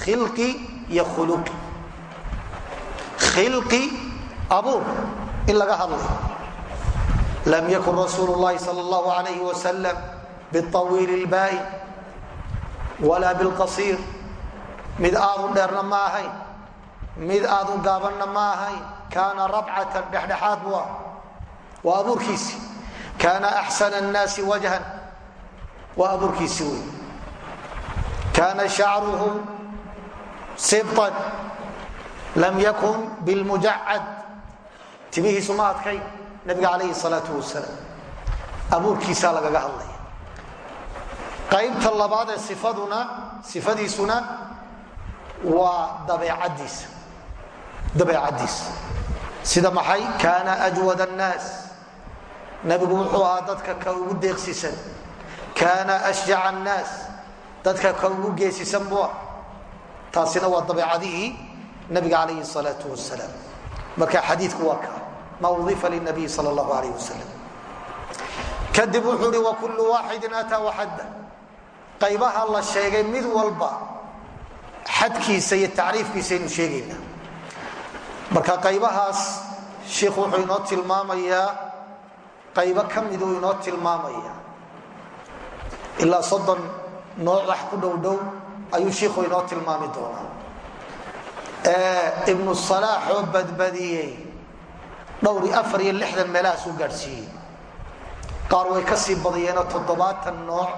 khilqi iyo khuluqi khilqi abuur in laga hadlay. Lam yakun rasuulu llahi sal allahu alayh wasalam biawiili lbaai walaa bilqasiir. Mid aadu dheerna ma ahayn mid aadu gaabanna ma ahayn. Kaana rabcatan dhexdhexaad bu ah waa abuurkiisi. Kaana axsana annaasi wajhan waa abuurkiisi wey kaana shacruhu sibtan lam yakun bilmujacad timihiisu ma adkay. Nabiga calayhi salaau wasalaam abuurkiisaa lagaga hadlaya. Qaybta labaad ee ifaduna sifadiisuna waa dabeecadiisa sida maxay? Kaana ajwad annaas nabigu wuxuu ahaa dadka ka ugu deeqsisan. Kaana ashjac annaas. Dadka ka ugu geesisan buu ah. Taasina waa dabeecadihii nabiga calayhi salaau wasalaam marka xadiiku waa ka ma udifa linabiy sal alayh wasalam kadib wuxuu hi wakullu waaxidin ataa waxadda qaybaha la sheegay mid walba xadkiisa iyo tacriifkiisa aynu sheegaynaa. Marka qaybahaas shiikhu wuxuu inoo tilmaamayaa qaybo ka miduu inoo tilmaamaya. Ilaa soddon nooc wax ku dhow dhow ayuu shiikhu inoo tilmaami doonaa. Ibnu salaax oo badbadiyey dhowr iyo afar iyo lixdan meelahaas u gaadhsiiyey. Qaar way ka sii badiyeenoo toddobaatan nooc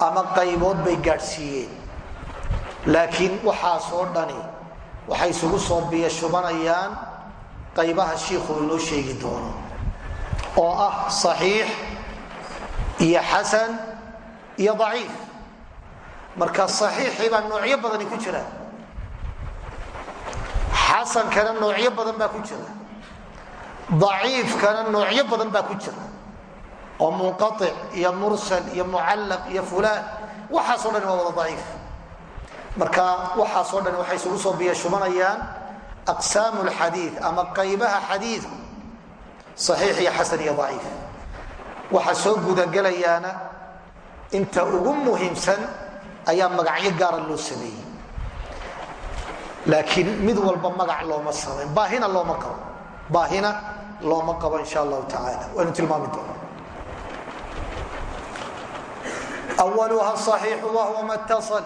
ama qaybood bay gaadhsiiyeen. Laakiin waxaasoo dhani waxay isugu soo biyo shubanayaan qaybaha shiikhu inoo sheegi doono oo ah saxiix iyo xasan iyo daciif. Marka saxiixii baa noocyo badani ku jira. Xasankana noocyo badan baa ku jira. Daciifkana noocyo badan baa ku jira. Oo munqaic iyo mursal iyo mucallaq iyo fulaan waxaasoo dhan waa wada daciif. Marka waxaasoo dhan waxay isugu soo biyashubanayaan aqsaamu lxadii ama qaybaha xadiidku saxiix iyo xasan iyo daciif waxa soo gudagelayaana inta ugu muhiimsan ayaa magacyo gaara loo sameeyey laakiin mid walba magac looma samayn baahina looma qabo baahina looma qabo insha allahu tacaala waynu tilmaami doona أولها الصحيح وهو ما اتصل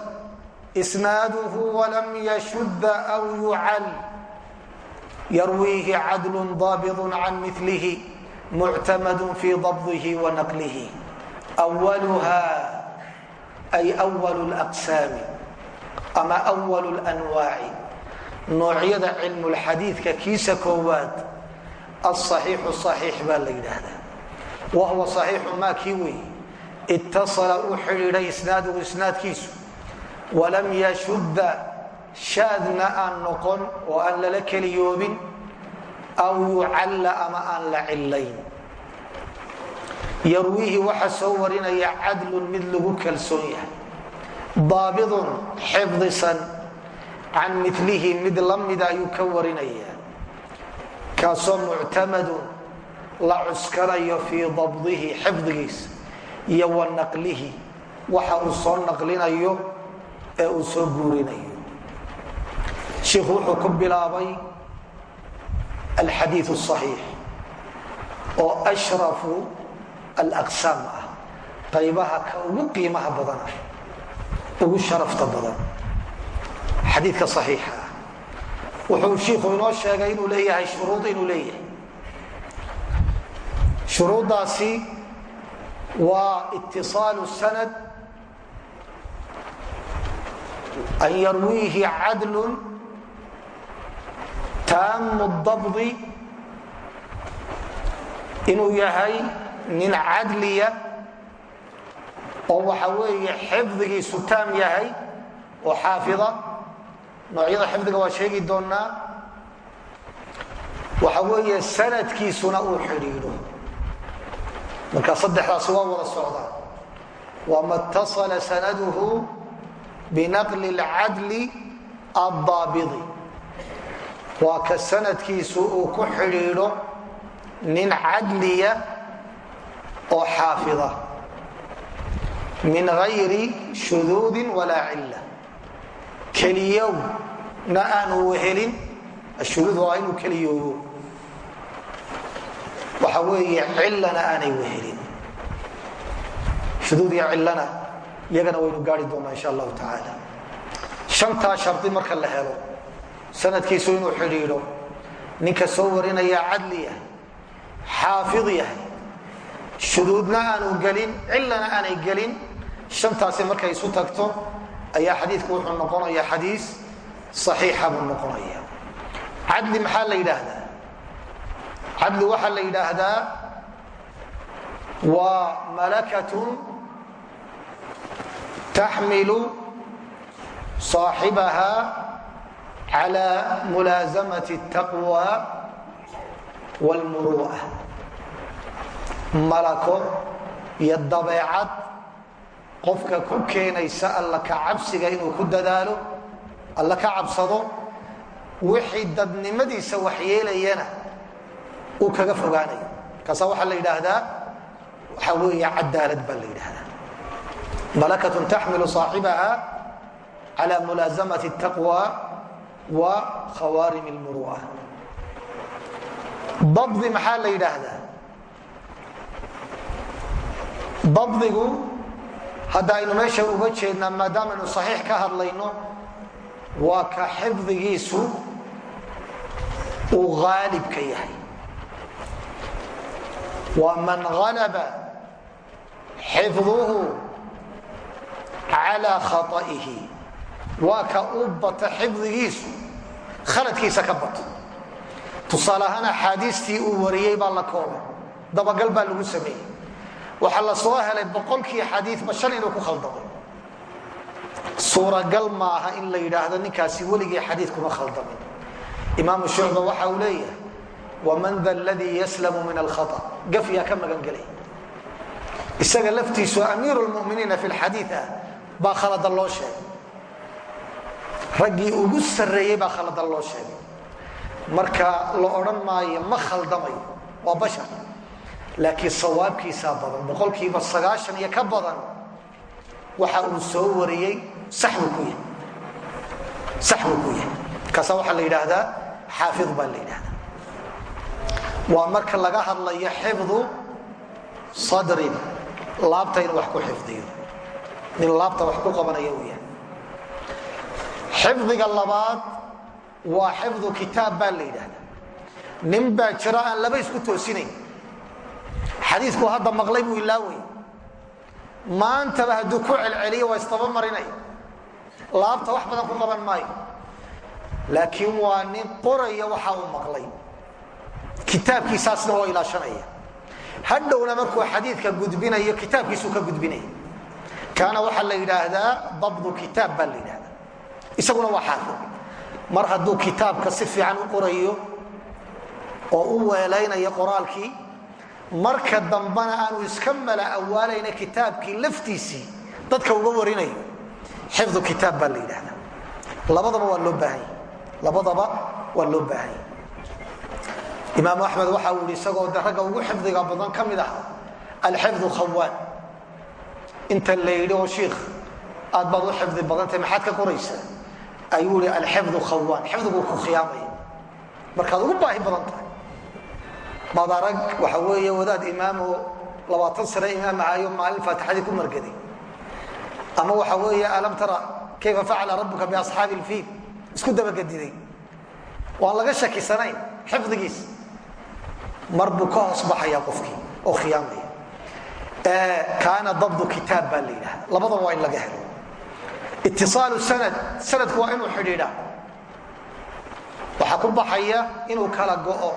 إسناده ولم يشد أو يعل yarwiihi cadlun daabidun can milihi muctamadun fii dabdihi wa naqlihi waluhaa ay walu laqsaami ama walu lanwaaci noocyada cilmulxadiidka kiisa koowaad asaxiixu saxiix baa la yidhaahdaa wa huwa saxiixu maa kii weeye itasala u xidhiidhay isnaaduhu isnaadkiisu walam yashudda shaadna aan noqon oo aan lala keliyoobin aw yucalla ama aan la cillayn. Yarwiihi waxa soo warinaya cadlun mid lagu kalsoon yahay daabidun xifdisan can milihi mid la mida ayuu ka warinaya kaasoo muctamadun la cuskanayo fii dabdihi xifdigiisa iyo wa naqlihi waxa uu soo naqlinayo ee uu soo guurinayo shiikhu wuxuu ku bilaabay alxadii صaxiix oo ashrafu alaqsaam ah qaybaha ka ugu qiimaha badana ugu sharafta badan. Xadiidka صaxiixa ah wuxuu shiikhu inoo sheegay inuu leeyahay shuruud inuu leeyahay. Shuruuddaasi waa itisaalu sanad an yarwiihi cadlu taamu dabdi inuu yahay nin cadliya oo waxa weeye xifdigiisu taam yahay oo xaafida. Noocyada xifdiga waa sheegi doonaa waxa weeye sanadkiisuna uu xidhiidho. Marka saddexdaasi waa wada socdaa. Wama اtasala sanaduhu binaqli اlcadli addaabidi waa ka sanadkiisu uu ku xidhiidho nin cadliya oo xaafida. Min gayri shuduudin walaa cilla. Keliyowna aanu wehelin ashuduud waa inuu keliyoobo. Waxa weeye cilana aanay wehelin shuduud iyo cilana iyagana waynu gaari doonaa insha allahu tacaala. Shantaa shardi marka la helo sanadkiisu inuu xidhiidho ninka soo warinaya cadli yahay xaafid yahay shuduudna aanu gelin cilana aanay gelin shantaasi markay isu tagto ayaa xadiidku wuxuu noqonaya xadiis saxiixa buu noqonaya cadli maxaa la yidhaahdaa? Cadli waxaa la yidhaahdaa waa malakatun taxmilu صaaxibaha cala mulaasamati الtaqwa wاlmuru'a malako iyo dabeecad qofka ku keenaysa alla ka cabsiga inuu ku dadaalo alla ka cabsado wixii dadnimadiisa waxyeelayana uu kaga fogaanayo markaasa waxaa la yidhaahdaa waxaa weeye cadaalad baa la yidhaahdaa malakatun taxmilu صaaxibaha cala mulaasamati الtaqwa wa khawaarim اlmuru'a dabdi maxaa la yidhaahdaa? Dabdigu hadda aynu meesha uga jeednaa maadaamaaynu saxiix ka hadlayno waa ka xifdigiisu uu haalibka yahay. Waa man halaba xifduhu calaa khaa'ihi waa ka u bata xifdigiisu khaladkiisa ka bato tusaale ahaan axaadiistii uu wariyey baa la koobay. Dabagal baa lagu sameeyey. Waxaa la soo helay boqolkii xadiiba shan inuu ku khaldamay suuragal maaha in la yidhaahdo ninkaasi weligii xadii kuma khaldamin imaamu shucba waxa uu leeyahay waman da ladii yaslamu min alkhaa gafyaa ka magan gelay isaga laftiisu amiiru lmuminiina fi lxadii ah baa khaladan loo sheegay raggii ugu sarreeyey baa khaladan loo sheegay. Marka la odhan maayo ma khaldamayo waa bashar. Laakiin sawaabkiisaa badan boqolkiiba sagaashan iyo ka badan waxa uu soo wariyey sax buu ku yahay. Sax buu ku yahay. Kaasa waxaa la yidhaahdaa xaafid baa la yidhahdaa waa marka laga hadlayo xifdu sadrin laabta inuu wax ku xifdiyo. Nin laabta wax ku qabanaya uu yahay xifdiga labaad waa xifdu kitaab baa la yidhahdaa. Nin baa jiro aan laba isku toosinayn. Xadiiku hadda maqlay buu ilaaway maantaba hadduu ku celceliyo waa isdaba marinaya laabta wax badan ku qaban maayo. Laakiin waa nin qoraya waxa uu maqlay. Kitaabkiisaasna waa ilaashanaya. Hadhowna markuu xadiidka gudbinayo kitaabkiisuu ka gudbinaya. Kaana waxaa la yidhaahdaa dabdu kitaab baa la yidhahdaa isaguna waa xaafid mar hadduu kitaabka si fiican u qorayo oo u weelaynayo qoraalkii marka dambana aanu iska mala awaalayna kitaabkii laftiisii dadka uga warinayo xifdu kitaab baa la yidhahda labadaba waa loo baahanya labadaba waa loo baahanya imaamu axmed waxa uu yihi isagoo de ragga ugu xifdiga badan ka mid ah alxifdu khawaan inta la yidhi oo shiikh aad baad u xifdi badantay maxaad ka qoraysaa ayuu yihi alxifdu khawaan xifdiguu ku khiyaamaya. Markaad ugu baahi badan tahay. Baad waxa weeye wadaad imaamo labaatan sane imaamahayo maalin faatixadii ku margaday. Ama waxa weeye alam tara kayfa facala rabuka biasxaabi lfiil isku dabagediday waan laga shakisanayn xifdigiis. Mar buu ka hoos baxaya qofkii oo khiyaamaya. Kaana dabdu kitaab baa la yidhahda labadaba waa in laga helo itisaalu sanad. Sanadku waa inuu xidhiidha. Waxaa ku baxaya inuu kala go'o.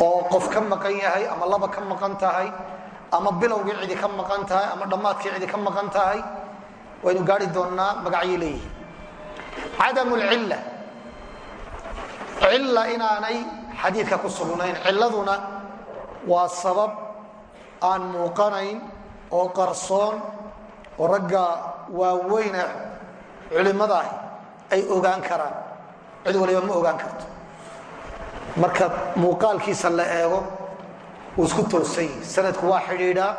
Oo qof ka maqan yahay ama laba ka maqan tahay ama bilowgii cidi ka maqan tahay ama dhammaadkii cidi ka maqan tahay waynu gaari doonnaa magacyay leeyihiin cadam lcilla cilla inaanay xadiidka ku sugnayn. Cilladuna waa sabab aan muuqanayn oo qarsoon oo ragga waaweyne culimmadaah ay ogaan karaan. Cid waliba ma ogaan karto. Marka muuqaalkiisa la eego wuu isku toosan sanadku waa xidhiidhaa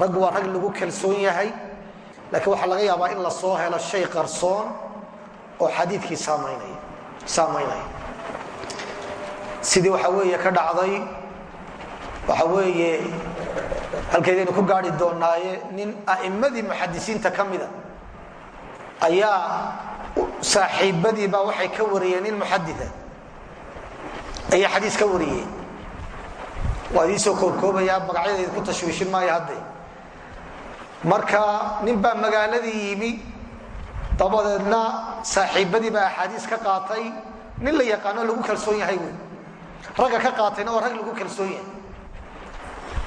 rag waa rag lagu kalsoon yahay. Laakiin waxaa laga yaabaa in la helo shay qarsoon oo xadiidkii saamaynaya. Sidii waxa weeye ka dhacday waxa weeye halkeedaynu ku gaari doonaaye nin a'immadii muxadisiinta ka mida ayaa saaxiibadiibaa waxay ka wariyeen nin muxadida ayaa xadiis ka wariyeen waa idiisoo koobkoobayaa magacyada ku tashwiishin maayo hadde. Marka nin baa magaaladii yimi dabadeedna saaxiibadii baa axaadiis ka qaatay. Nin la yaqaano lagu kalsoon yahay wy ragga ka qaatayna waa rag lagu kalsoon yahay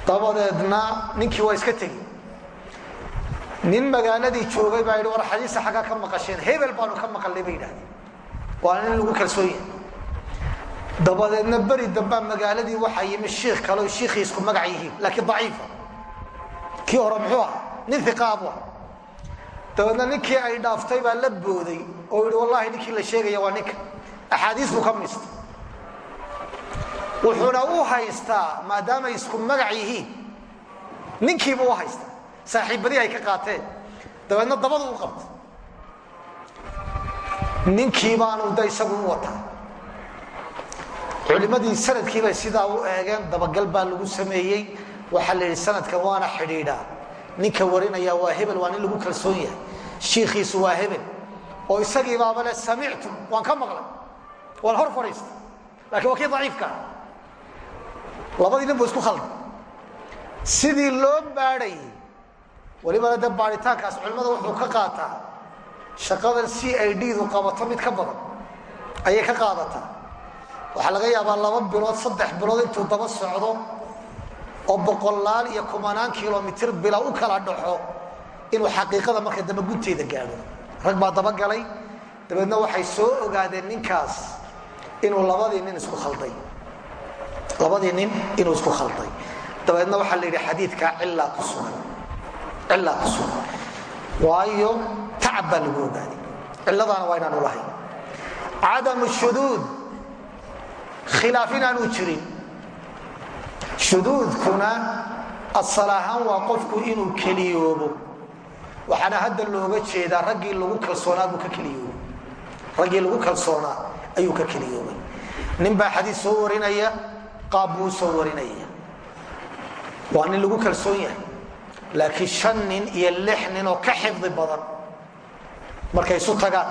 dabadeedna ninkii waa iska tegi. Nin magaaladii joogay baa yidhi war xadiisa xaggaa ka maqasheen hebel baanu ka maqalnay bay yidhahdeen. Waa nin lagu kalsoon yahay dabadeedna beri dambaa magaaladii waxaa yimi shiikh kale shiikhii isku magac yihiin laakiin daciifa kii hore muxuu aha nin iqaabu ah dabeedna ninkii ay dhaaftay baa la booday oo yidhi wallahi ninkii la sheegaya waa ninka. Axaadiis buu ka mista wuxuuna u haystaa maadaamay isku magac yihiin. Ninkiibu u haystaa. Saaxiibadii ay ka qaateen. Dabeedna dabadu u qabta ninkii baanu da isagu u wataa. Culimadii sanadkiibay sidaa u eegeen dabagal baa lagu sameeyey. Waxaa la yidhi sanadkan waana xidhiidhaa. Ninka warinaya waa hebel waa nin lagu kalsoon yahay. Shiikhiisu waa hebel. Oo isagii baaba le samictu waan ka maqlay. Waan hor fadhiista laakiin waa kii daciifkaa labadii nin isku khalday sidii loo baadhayay walibana de baaritaankaas culimmada wuxuu ka qaataa. Shaqadan c i d-du qabato mid ka badan ayay ka qaadataa. Waxaa laga yaabaa laba bilood saddex bilood intuu daba socdo oo boqolaal iyo kumanaan kilomitr bila u kala dhaxo inuu xaqiiqada marka dambe gunteeda gaadho. Rag baa dabagalay dabeedna waxay soo ogaadeen ninkaas inuu labadii nin isku khalday labadii nin inuu isku khalday. Dabeedna waxaa la yidhi xadiidkaa cilaa ku sugan cilaa ku sugan. Waayo tacab baa lagu ogaaday ciladaana waa inaanu lahayn. Cadamu shuduud khilaaf inaanu jirin. Shuduudkuna asal ahaan waa qofku inuu keliyoobo. Waxaana hadda looga jeedaa raggii lagu kalsoonaa buu ka keliyoobay. Raggii lagu kalsoonaa ayuu ka keliyoobay. Nin baa xadiis soo warinaya qaab buu warinaya. Waa nin lagu kalsoon yahay laakiin shan nin iyo lix nin oo ka xifdi badan markay isu tagaan.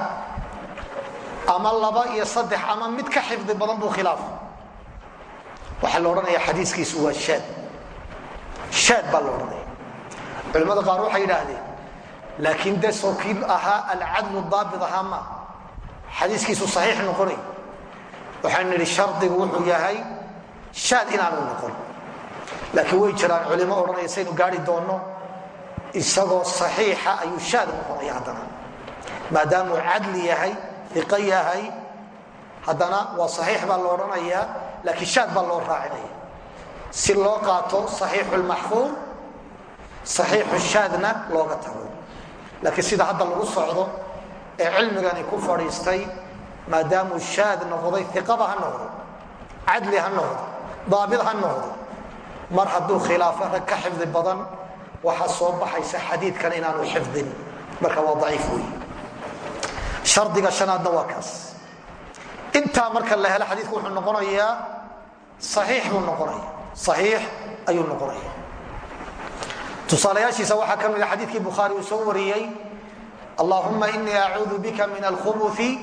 Ama laba iyo saddex ama mid ka xifdi badan buu khilaafay waxaa la odhanaya xadiiskiisu waa shaad. Shaad baa la odhanaya culimmada qaar waxay yidhaahdeen laakiin de soo ahaa alcadlu daabit ahaa ma? Xadiiskiisu saxiix noqonay. Waxaan nidhi shardigu wuxuu yahay shaad inaanu noqon. Laakiin way jiraan culimo odhanaya saynu gaari doonno isagoo saxiixa ayuu shaad noqonaya haddana. Maadaamuu cadli yahay iqo yahay haddana waa saxiix baa la odhanayaa laakiin shaad baa loo raacinaya. Si loo qaato saxiixu lmaxfuud saxiixu shaadna looga tago. Laakiin sida hadda lagu socdo ee cilmigani ku fadhiistay maadaamuu shaad noqday iqaba ha noqdo cadli ha noqdo daabit ha noqdo mar hadduu khilaafo rag ka xifdi badan waxaa soo baxaysa xadiidkan inaanu xifdin marka waa daciif wey shardiga shanaadna waa kaas intaa marka la helo xadiidku wuxuu noqonayaa saxiix buu noqonaya saxiix ayuu noqonaya tusaalayaashiisa waxaa ka mida xadiidkii bukhaari uu soo wariyey allahuma inii acuudu bika min alkhubuثi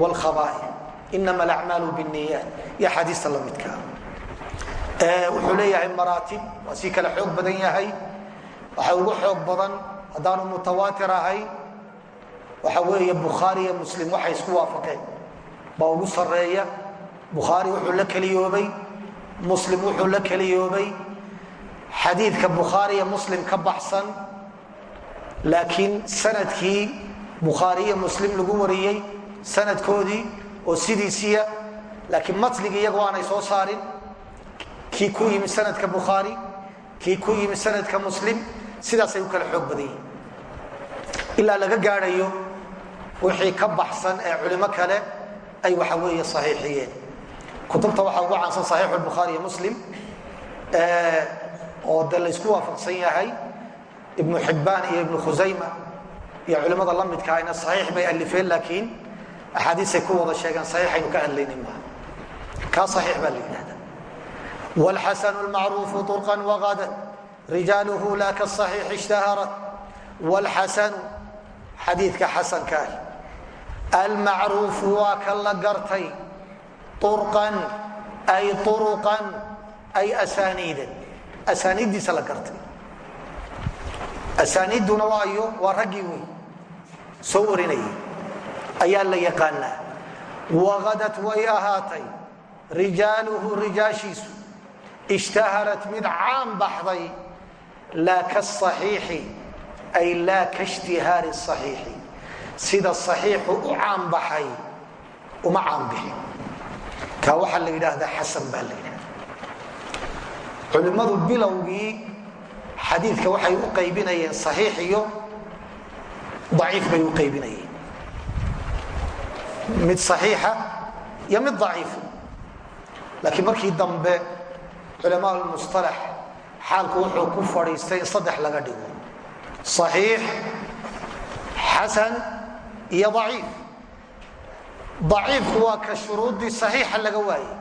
wاlkhaba'ir inama alacmaalu bاniyaat iyo xadiista la midkaa wuxuu leeyahay maraatib waa sii kale xoog badan yahay. Waxa ugu xoog badan haddaanu mutawaatir ahay waxa weeye bukhaari iyo muslim waxay isku waafaqeen. Baa ugu sareeya bukhaari wuxuu la keliyoobay muslim wuxuu la keliyoobay. Xadiidka bukhaari iyo muslim ka baxsan laakiin sannadkii bukhaari iyo muslim lagu wariyey sanadkoodii oo sidiisiya laakiin matnigi iyagu aanay soo saarin kii ku yimi sanadka bukhaari kii ku yimi sanadka muslim sidaasay u kala xoog badan yihiin ilaa laga gaadhayo wixii ka baxsan ee culimo kale ay waxa weeye saxiixiyeen. Kutubta waxaa ugu caansan saxiixu bukhaari iyo muslim oo de laysku waafaqsan yahay ibnu xibbaan iyo ibnu khusayma iyo culimmada la midka ayna saxiix bay alifeen laakiin axaadiisay ku wada sheegeen saxiixaynu ka hadlaynin maaha kaa saxiix baa la yidhahda wاlxasanu lmacruufu طurqan wagadan rijaaluhu la kaصaxiix ishtaharat wاlxasanu xadiidka xasankaah almacruufu waa ka la gartay urqan ay uruqan ay asaaniidan asaaniiddiisa la gartay asaaniidduna waayo waa raggii wey soo warinayay ayaa la yaqaanaa wagadat way ahaatay rijaaluhu rijaashiisu ishtaharat mid caan baxday laa kaaxiixi ay laa kashtihaari axiixi sida axiixu u caan baxay uma caan bixin taa waxaa la yidhaahdaa xasan baa la yidhahda culimmadu bilowgii xadiidka waxay u qaybinayeen axiix iyo aciif bay u qaybinayeen mid axiixa iyo mid aciifa laakiin markii dambe culamaa lmusطalax xaalku wuxuu ku fadhiistay in saddex laga dhigo. صaxiix xasan iyo daciif. Daciifku waa ka shuruuddii saxiixa laga waayey.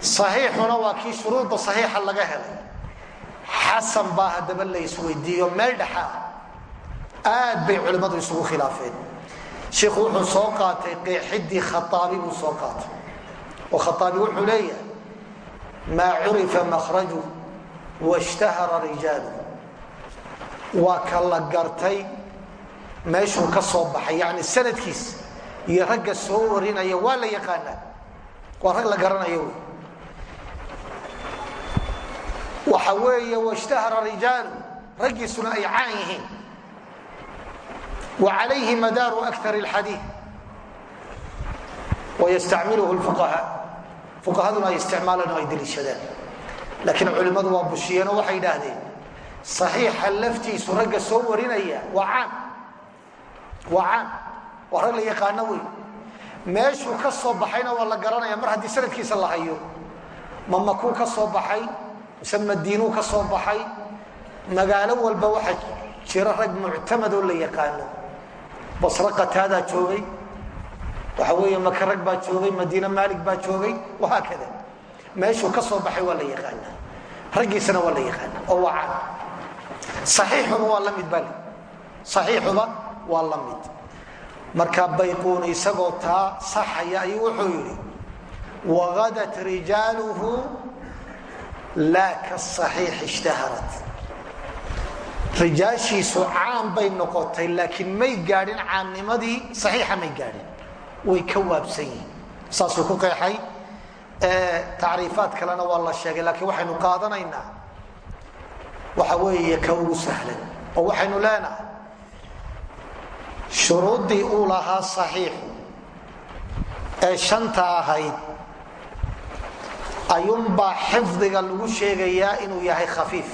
Saxiixuna waa kii shuruudda saxiixa laga helay. Xasan baa haddaba la isweydiiyo meel dhexa aad bay culimmadu isugu khilaafeen. Shiikhu wuxuu soo qaatay qeexidii khaaabi buu soo qaatay. Oo khaaabi wuxuu leeyahay maa curifa makhraju washtahara rijaalu waa ka la gartay meeshuu ka soo baxay yani sanadkiis iyo ragga soo warinaya waa la yaqaanaa waa rag la garanayo waxa weeye washtahara rijaalu raggiisuna ay caan yihiin wa calayhi madaaru akar اlxadii wayastacmiluhu fuqahaa fuqahaduna ay isticmaalaan oo ay deliishadaan laakiin culimmadu waa bushiyeenoo waxay idhaahdeen saxiixa laftiisu ragga soo warinaya waa caan. Waa caan. Waa rag la yaqaano wey meeshuu ka soo baxayna waa la garanaya mar haddii sanadkiisa la hayo ma makuu ka soo baxay mise madiinuu ka soo baxay? Magaalo walba waxaa jira rag muctamadoo la yaqaano. Basro qataadaa joogay waxa wey maka rag baa joogay madiine maali baa joogay wahaakada meeshuu ka soo baxay waa la yaqaana raggiisana waa la yaqaana oo waa caan aiixuba waa la mid bal saxiixuba waa la mid. Marka bayquuni isagoo taa saxaya ayuu wuxuu yidhi wagadat rijaaluhu laa kasaxiix ishtaharat. Rijaashiisu caan bay noqotay laakiin may gaadhin caannimadii saxiixa may gaadhin way ka waabsan yihiin saasuu ku qeexay. Tacriifaad kalena waa la sheegay laakiin waxaynu qaadanaynaa. Waxa weeye ka ugu sahlan oo waxaynu leenahay shuruuddii uu lahaa saxiixu ee shanta ahayd ayuunbaa xifdiga lagu sheegayaa inuu yahay khafiif.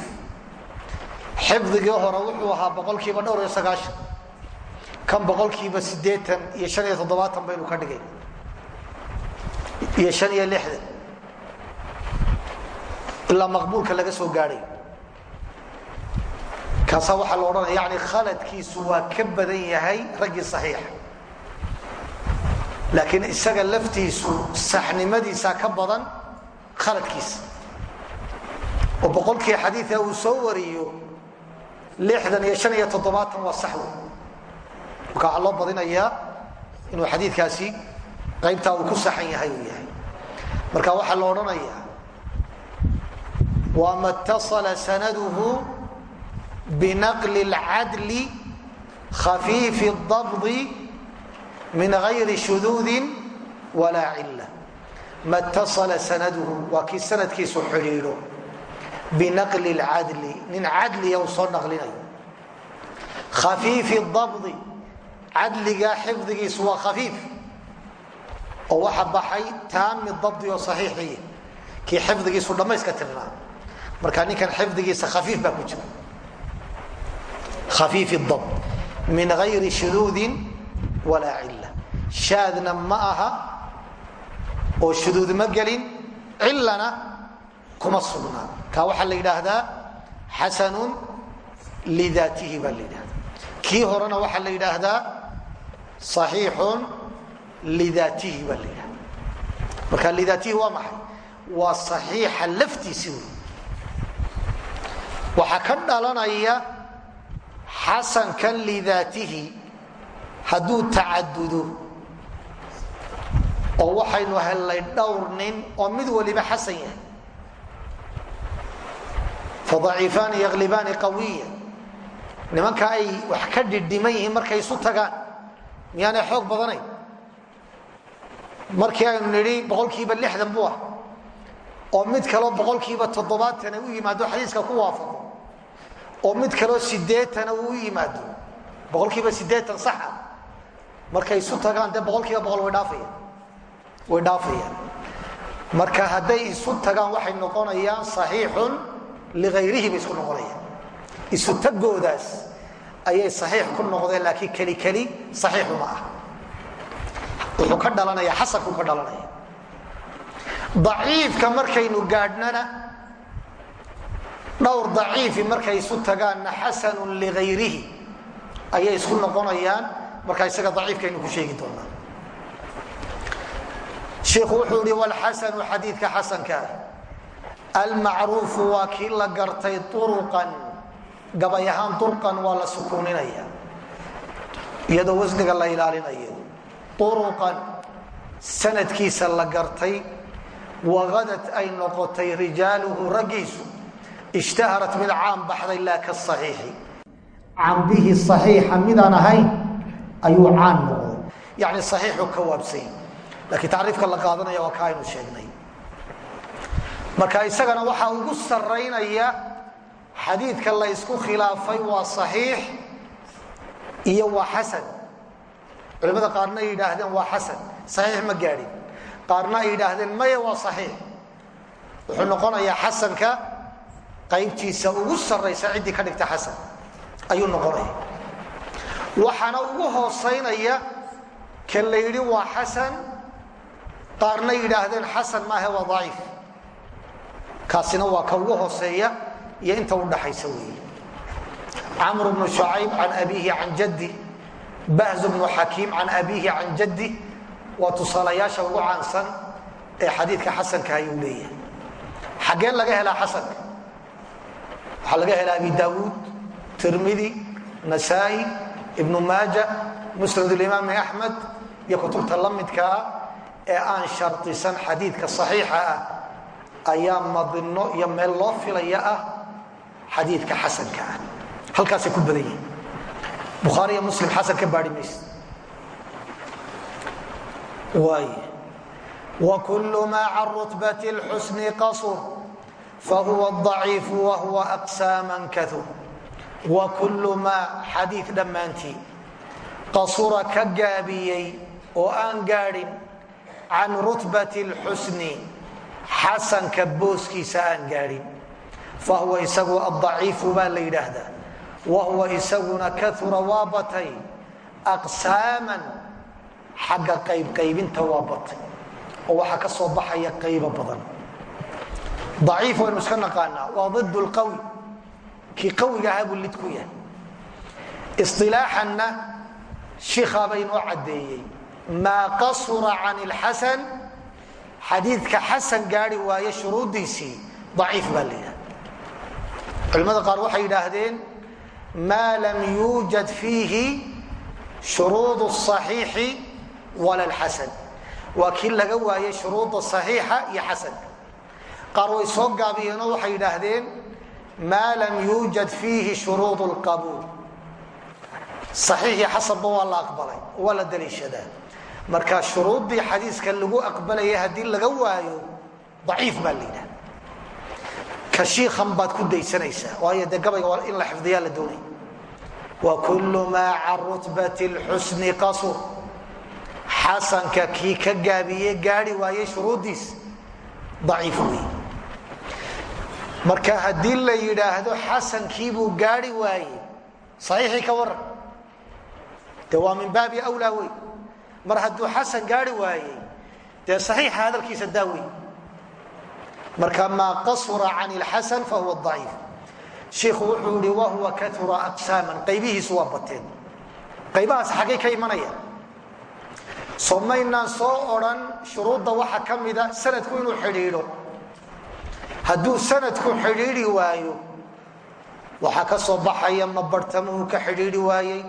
Xifdigii hore wuxuu ahaa boqolkiiba dhowr iyo sagaashan kan boqolkiiba sideetan iyo han iyo toddobaatan baynu ka dhigay. Iyo han iyo lixdan. Ilaa maqbuulka laga soo gaadhay kaasaa waxaa la odhanaya yani khaladkiisu waa ka badan yahay raggii saxiixa laakiin isaga laftiisu saxnimadiisa ka badan khaladkiisa oo boqolkii xadiia uu soo wariyo lixdan iyo han iyo toddobaatan waa saxwe marka waxaa loo badinayaa inuu xadiikaasi qaybtaa uu ku saxan yahay uu yahay marka waxaa la odhanayaa wama اtasala sanaduhu binaqli اlcadli khafiifi اdabdi min gayri shuduudi walaa cila ma اtasala sanaduhu waa kii sanadkiisu xidhiidho binaqli اlcadli nin cadliya uu soo naqlinayo khafiifi dabdi cadliga xifdigiisu waa khafiif. Oo waxa baxay taami dabdi oo saxiixiya kii xifdigiisu dhammayska tirnaa marka ninkan xifdigiisa khafiif baa ku jira. Khafiif dab. Min gayri shuduudin walaa cila shaadna ma aha oo shuduud ma gelin cilana kuma sugnaa. Ka waxaa la yidhaahdaa xasanun lidaatihi baa la yidhahda kii horena waxaa la yidhaahdaa صaxiixun lidaatihi baa la yidhahda marka lidaatihi waa maxay? Waa صaxiixa laftiisi wey waxaa ka dhalanaya xasankan lidaatihi hadduu tacadudo oo waxaynu hellay dhowr nin oo mid waliba xasan yahay. Fadaciifaani yaklibaani qawiya. Nimanka ay wax ka dhidhiman yihiin markay isu tagaan miyaanay xoog badanayn? Markii aynu nidhi boqolkiiba lixdan buu ah. Oo mid kaleo boqolkiiba toddobaatan u yimaado xadiiska ku waafaqo. Oo mid kaleo sideetana uu u yimaado. Boqolkiiba sideetan saxa markay isu tagaan dee boqolkiiba boqol way dhaafayaan. Way dhaafayaan. Marka hadday isu tagaan waxay noqonayaan saxiixun liayrihi bay isku noqonayaan. Isu tagoodaas ayay saxiix ku noqdeen laakiin keli keli saxiixu ma ah wuxuu ka dhalanaya xasankuu ka dhalanaya. Daciifka markaynu gaadhnana dhowr daciifi markay isu tagaanna xasanun liayrihi ayay isku noqonayaan markaa isaga daciifkaynu ku sheegi doonaa. Shiikhu wuxuu ihi wlxasanu xadiidka xasanka almacruufu waa kii la gartay uruqan gabay ahaan durqan waa la sukuuninaya iyadoo wasniga la ilaalinayo. Uruqan sanadkiisa la gartay waqadad ay noqotay rijaaluhu raggiisu ishtaharat mid caan baxday laa kasaxiixi cambihi saxiixa midaan ahayn ayuu caan noqday. Yani saxiixu ka waabsany laakiin tacriifka la qaadanaya waa ka aynu sheegnay. Marka isagana waxaa ugu saraynaya xadiidka la ysku khilaafay waa saxiix iyo waa xasan. Culimmada qaarna yidhaahdeen waa xasan saxiix ma gaadhin qaarna ay yidhaahdeen maya waa saxiix. Wuxuu noqonayaa xasanka qaybtiisa ugu saraysa ciddii ka dhigta xasan. Ayuu noqonaya. Waxaana ugu hoosaynaya kan la yidhi waa xasan qaarna yidhaahdeen xasan maahe waa daciif. Kaasina waa ka ugu hooseeya iyo inta udhaxaysa weeye. Camr bnu shucayb can abiihi can jaddi bahz bnu xakiim can abiihi can jaddi waa tusaalayaasha ugu caansan ee xadiidka xasanka ayuu leeyahay. Xaggeen laga helaa xasanka waxaa laga helaa abi daawuud tirmidi nasaa-i ibnu musnad imaami axmed iyo kutubta la midka ah ee aan shardisan xadiidka saxiixa ah. Ayaa madino iyo meel loo filaya ah xadiika xasanka ah. Halkaasay ku badan yihiin bukhaariiyo muslim xasan ka baari mayse waay wkul ma can rutbat اlxusni qasur fahuwa aciif wahuwa aqsaa man kaur wakul ma xadii dhammaantii qasura ka gaabiyey oo aan gaadhin can rutbat اlxusni xasanka booskiisa aan gaadhin fahuwa isagu adaciifu baa la yidhaahdaa wahuwa isaguna kaura waa batay aqsaaman xagga qaybqaybinta waa batay oo waxaa ka soo baxaya qaybo badan aciif waynu iska naqaanaa waa id lqawi kii qawiga ahaa buu lid ku yahay isilaaxanna shiikhaaba inoo caddeeyey maa qasura can ilxasan xadiidka xasan gaari waaye shuruuddiisii aciif baa la yidhahda culimmada qaar waxay yidhaahdeen maa lam yuujad fiihi shuruud الصaxiixi wala اlxasan waa kii laga waayey shuruuda صaxiixa iyo xasanka qaar way soo gaabiyeenoo waxay yidhaahdeen maa lam yuujad fiihi shuruud اlqabuul صaxiix iyo xasanba waa la aqbalay waa la daliishadaa marka shuruuddii xadiiska lagu aqbalaya haddii laga waayo daciif baa la yidhahda ka shiikan baad ku daysanaysaa. Waayo dee gabayga in la xifdiyaa la doonaya wakul maa can rutbat اlxusni qasur. Xasanka kii ka gaabiye gaari waayey shuruuddiis daciif wey marka haddii la yidhaahdo xasankiibuu gaari waaye saxiixii ka waran de waa min baabi wlaa wey mar hadduu xasan gaari waayey dee saxiixa hadalkiisa daawey marka maa qasura can ilxasan fahuwa daciif shiikhu wuxuu ihi wahuwa kaura aqsaaman qaybihiisu waa bateen. Qaybahaas xaggay ka imanaya. Soo maynaan soo odhan shuruudda waxa ka mida sanadku inuu xidhiidho. Hadduu sanadku xidhiidhi waayo waxaa ka soo baxaya ma barhtamuhu ka xidhiidhi waayey?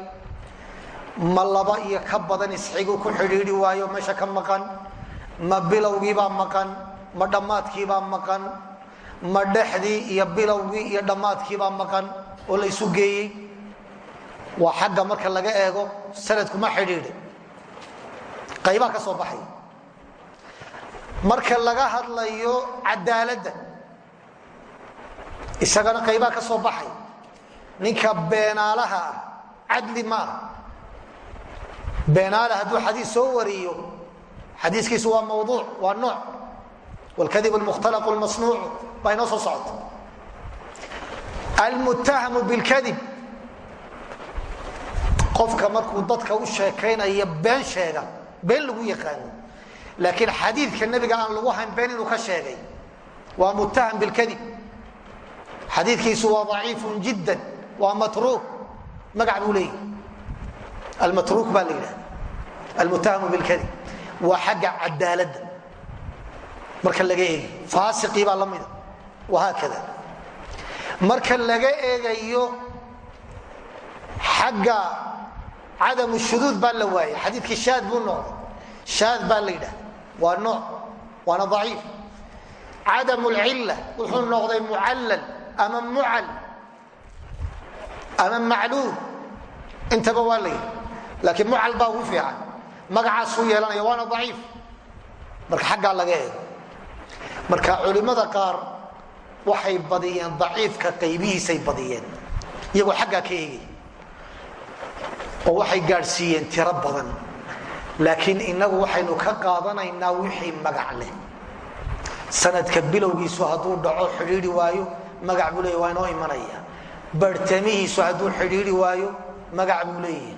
Ma laba iyo ka badan isxigu ku xidhiidhi waayo meesha ka maqan? Ma bilowgiibaa maqan ma dhammaadkiibaa maqan ma dhexdii iyo bilowgii iyo dhammaadkiibaa maqan oo la ysu geeyey. Waa xagga marka laga eego sanadku ma xidhiidhay qaybaa ka soo baxaya marka laga hadlayo cadaaladda isagana qaybaa ka soo baxay. Ninka beenaalaha ah cadli maaha beenaale hadduu xadiis soo wariyo xadiiskiisu waa mawduuc waa nooc wlkadib lmukhtalaq lmasnuuc baa inoo soo socota almuttahamu bilkadib qofka markuu dadka u sheekaynaya been sheega been lagu yaqaano laakiin xadiidka nebiga aan lagu hayn been inuu ka sheegay waa muttaham bilkadib xadiidkiisu waa daciifun jiddan waa matruuk magac buu leeyahy almatruuk baa la yidhahda almuttahamu bilkadib waa xagga cadaaladda marka laga eegayo faasiqii baa la mida wahaakada marka laga eegayo xagga cadamu shuduud baa la waayay. Xadiidkii shaad buu noqday. Shaad baa la yidhahda waa nooc waana daciif. Cadam lcilla wuxuu noqday mucallal ama mucal ama macluul intaba waa la yidhi. Laakiin mucal baa ugu fiican. Magacaasuu yeelanaya waana daciif. Marka xaggaa laga eego marka culimmada qaar waxay badiyeen daciifka qaybihiisay badiyeen. Iyagoo xaggaa ka eegay. Oo waxay gaadhsiiyeen tiro badan. Laakiin inagu waxaynu ka qaadanaynaa wixii magac leh. Sanadka bilowgiisu hadduu dhaco xidhiiri waayo magac buu leey waa inoo imanaya. Barhtamihiisu hadduu xidhiiri waayo magac buu leeyahy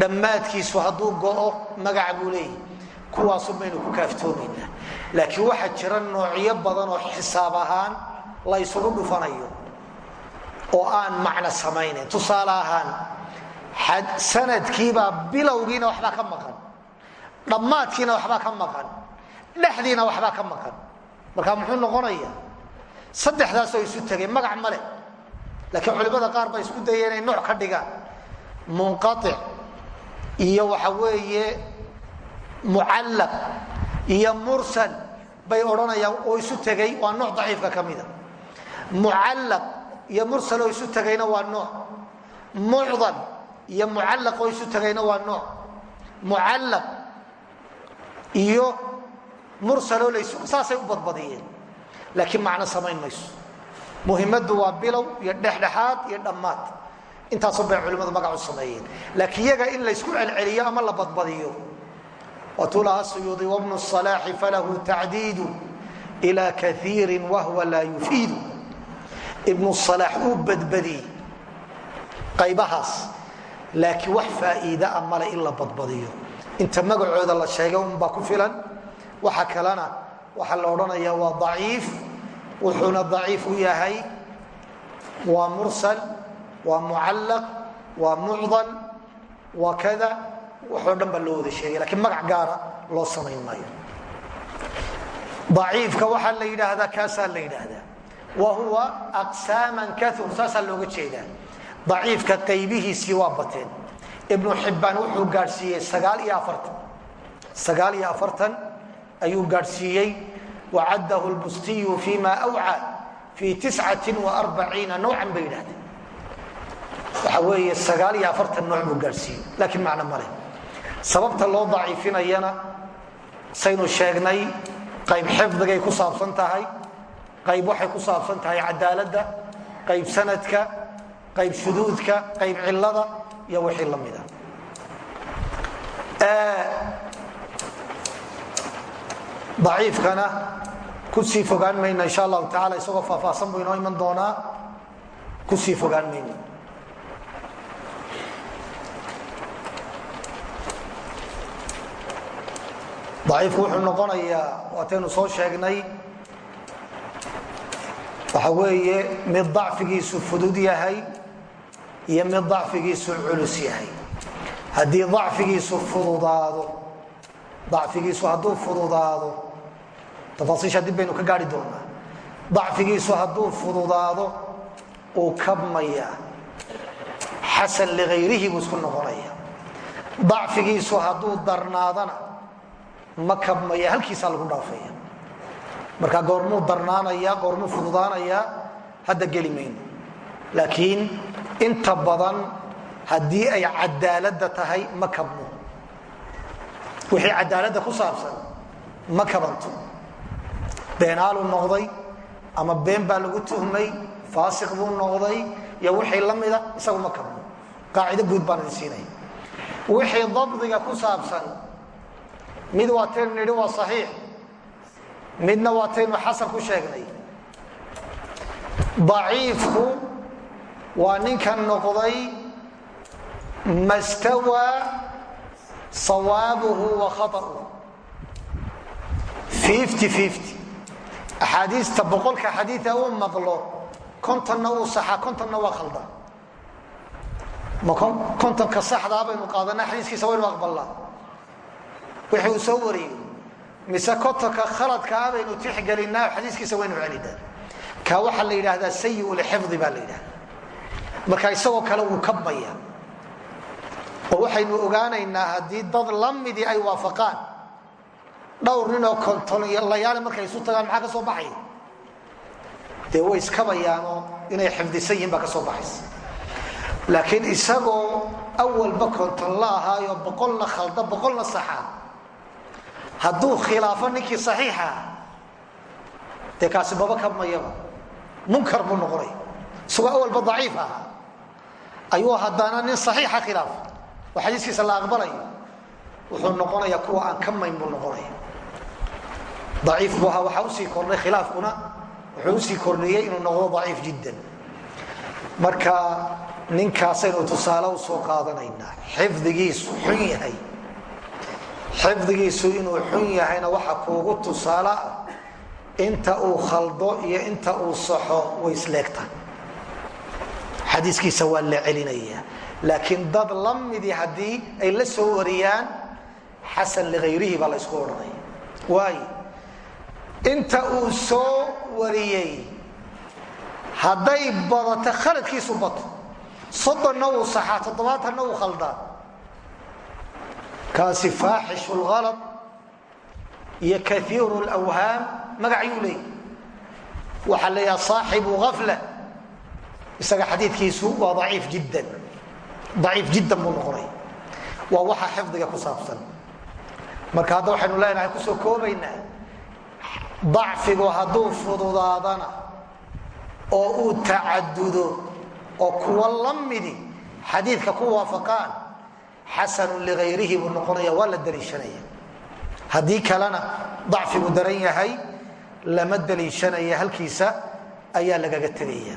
dhammaadkiisu hadduu go'o magac buu leeyahy kuwaasun baynu ku kaaftoomaynaa laakiin waxaa jira noocyo badan oo xisaab ahaan la ysugu dhufanayo oo aan macno samaynayn. Tusaale ahaan sanadkiibaa bilowgiina waxbaa ka maqan dhammaadkiina waxbaa ka maqan dhexdiina waxbaa ka maqan. Marka muxuu noqonaya? Saddexdaasoo isu tegay magac ma laakiin culimmada qaar baa isku daya inay nooc ka dhigaan. Munqaic iyo waxa weeye mucallaq iyo mursal bay odhanayaan oo isu tegay waa nooc daciifka ka mida. Mucallaq iyo mursal oo isu tegayna waa nooc. Mucdal iyo mucallaq oo isu tegayna waa nooc. Mucallaq iyo mursaloo lays saasay u badbadiyeen. Laakiin macno samayn mayso. Muhimaddu waa bilow iyo dhexdhexaad iyo dhammaad. Intaasun bay culimmadu magac sameeyeen. Laakiin iyaga in laysku celceliyo ama la badbadiyo waatuu lahaa suyuudi wabnu salaaxi falahu tacdiidu ila kaiirin wahwa laa yufiidu ibnu salaax uu badbadiyey qaybahaas laakiin wax faa'iida a male in la badbadiyo inta magacooda la sheegay unbaa ku filan waxa kalena waxaa la odhanaya waa daciif wuxuuna daciif u yahay waa mursal waa mucallaq waa mucdal waa kada waxoo dhan baa loo wada sheegay lakiin magac gaara loo samayn maayo. Daciifka waxaa la yidhaahdaa kaasaa la yidhaahdaa. Wa huwa aqsaaman kaur saasaa looga jeedaa. Daciifka qaybihiisii waa bateen. Ibnu xibbaan wuxuu gaadhsiiyey sagaal iyo afartan. Sagaal iyo afartan ayuu gaadhsiiyey. Wacaddahu lbustiyu fima awca fii tiscati waarbaciina nowcan bay yidhahdeen waxa weeye sagaal iyo afartan nooc buu gaadhsiiyey. Laakiin macno male sababta loo daciifinayana saynu sheegnay qayb xifdigay ku saabsan tahay qayb waxay ku saabsan tahay cadaaladda qayb sanadka qayb shuduudka qayb cilada iyo wixii la mida daciifkana ku sii fogaan mayna insha allahu taala isagoo faahfaahsan buu inoo iman doonaa ku sii fogaan mayna daciifku wuxuu noqonayaa waataynu soo sheegnay waxa weeye mid dacfigiisu fudud yahay iyo mid dacfigiisu culus yahay. Haddii dacfigiisu fududaado dacfigiisu hadduu fududaado tafaasiisha dib baynu ka gaari doonaa. Dacfigiisu hadduu fududaado uu kabmaya xasan ligayrihi buu isku noqonaya. Dacfigiisu hadduu darnaadana ma kabmaya halkiisaa lagu dhaafaya. Marka goormuu darnaanaya goormuu fududaanaya hadda geli mayno. Laakiin inta badan haddii ay cadaalada tahay ma kabno wixii cadaalada ku saabsan ma kabanto. Beenaaluu noqday ama been baa lagu tuhmay faasiq buu noqday iyo wixii la mida isagu ma kabno qaacido guud baan idin siinaya wixii dabdiga ku saabsan mid waataynu nidhi waa saxiix. Midna waataynu xasan ku sheegnay. Daciifku waa ninka noqday mastawaa sawaabuhu wa khaطahu axaadiista boqolka xadiia uu maqlo kontonna uu saxaa kontonna waa khalda ma kontonka saxdaa baynu qaadanaa xadiiskiisa waynu aqbalnaa wixii uu soo wariyo mise kontonka khaladkaa baynu tixgelinaa xadiiskiisa waynu celinaa ka waxaa la yidhaahdaa sayi lxifdi baa la yidhahda marka isagoo kale wuu kabmaya oo waxaynu ogaanaynaa haddii dad la ay waafaqaan dhowr ninoo kontolayaale markay isu tagaan maxaa ka soo baxaya dee way iskabayaanoo inay xifdisan yihiin baa ka soo baxaysa. Laakiin isagoo awalba konton la ahaayo boqolna khalda boqolna saxa hadduu khilaafo ninkii saxiixa dee kaasi baba kabmayaba munkar buu noqonaya isagoo awalba daciif ahaa ayuu haddana nin saxiixa khilaaf oo xadiiskiisa la aqbalayo wuxuu noqonaya kuwa aan ka mayn buu noqonaya aciif buu ahaa waxaa u sii kordhay khilaafkuna. Wuxuu u sii kordhiyey inuu noqdo daciif jiddan. Marka ninkaasaynu tusaale u soo qaadanaynaa. Xifdigiisu xun yahay xifdigiisu inuu xun yahayna waxa kuugu tusaale ah inta uu khaldo iyo inta uu saxo way isleegtaan xadiiskiisa waa la celinaya. Laakiin dad la midi haddii ay la soo wariyaan xasan liayrihi baa la ysku odhanaya waay inta uu soo wariyey hadday badato khaladkiisu bato soddonna uu saxaa toddobaatanna uu khaldaa kaasi faaxishu lhalad iyo kaiiru lwhaam magacayuu leeyay waxaa leeyaha saaxibu afla isaga xadiikiisu waa aciif jiddan. Aciif jiddan buu noqonaya waa waxa xifdiga ku saabsan. Marka hadda waxaynu leenahay ku soo koobaynaa dacfigu hadduu fududaadana oo uu tacadudo oo kuwa la xadiidka ku waafaqaan xasanun liayrihi buu noqonaya waa la daliishanaya. Haddii kalena dacfigu daran yahay lama daliishanaya halkiisa ayaa lagaga tegaya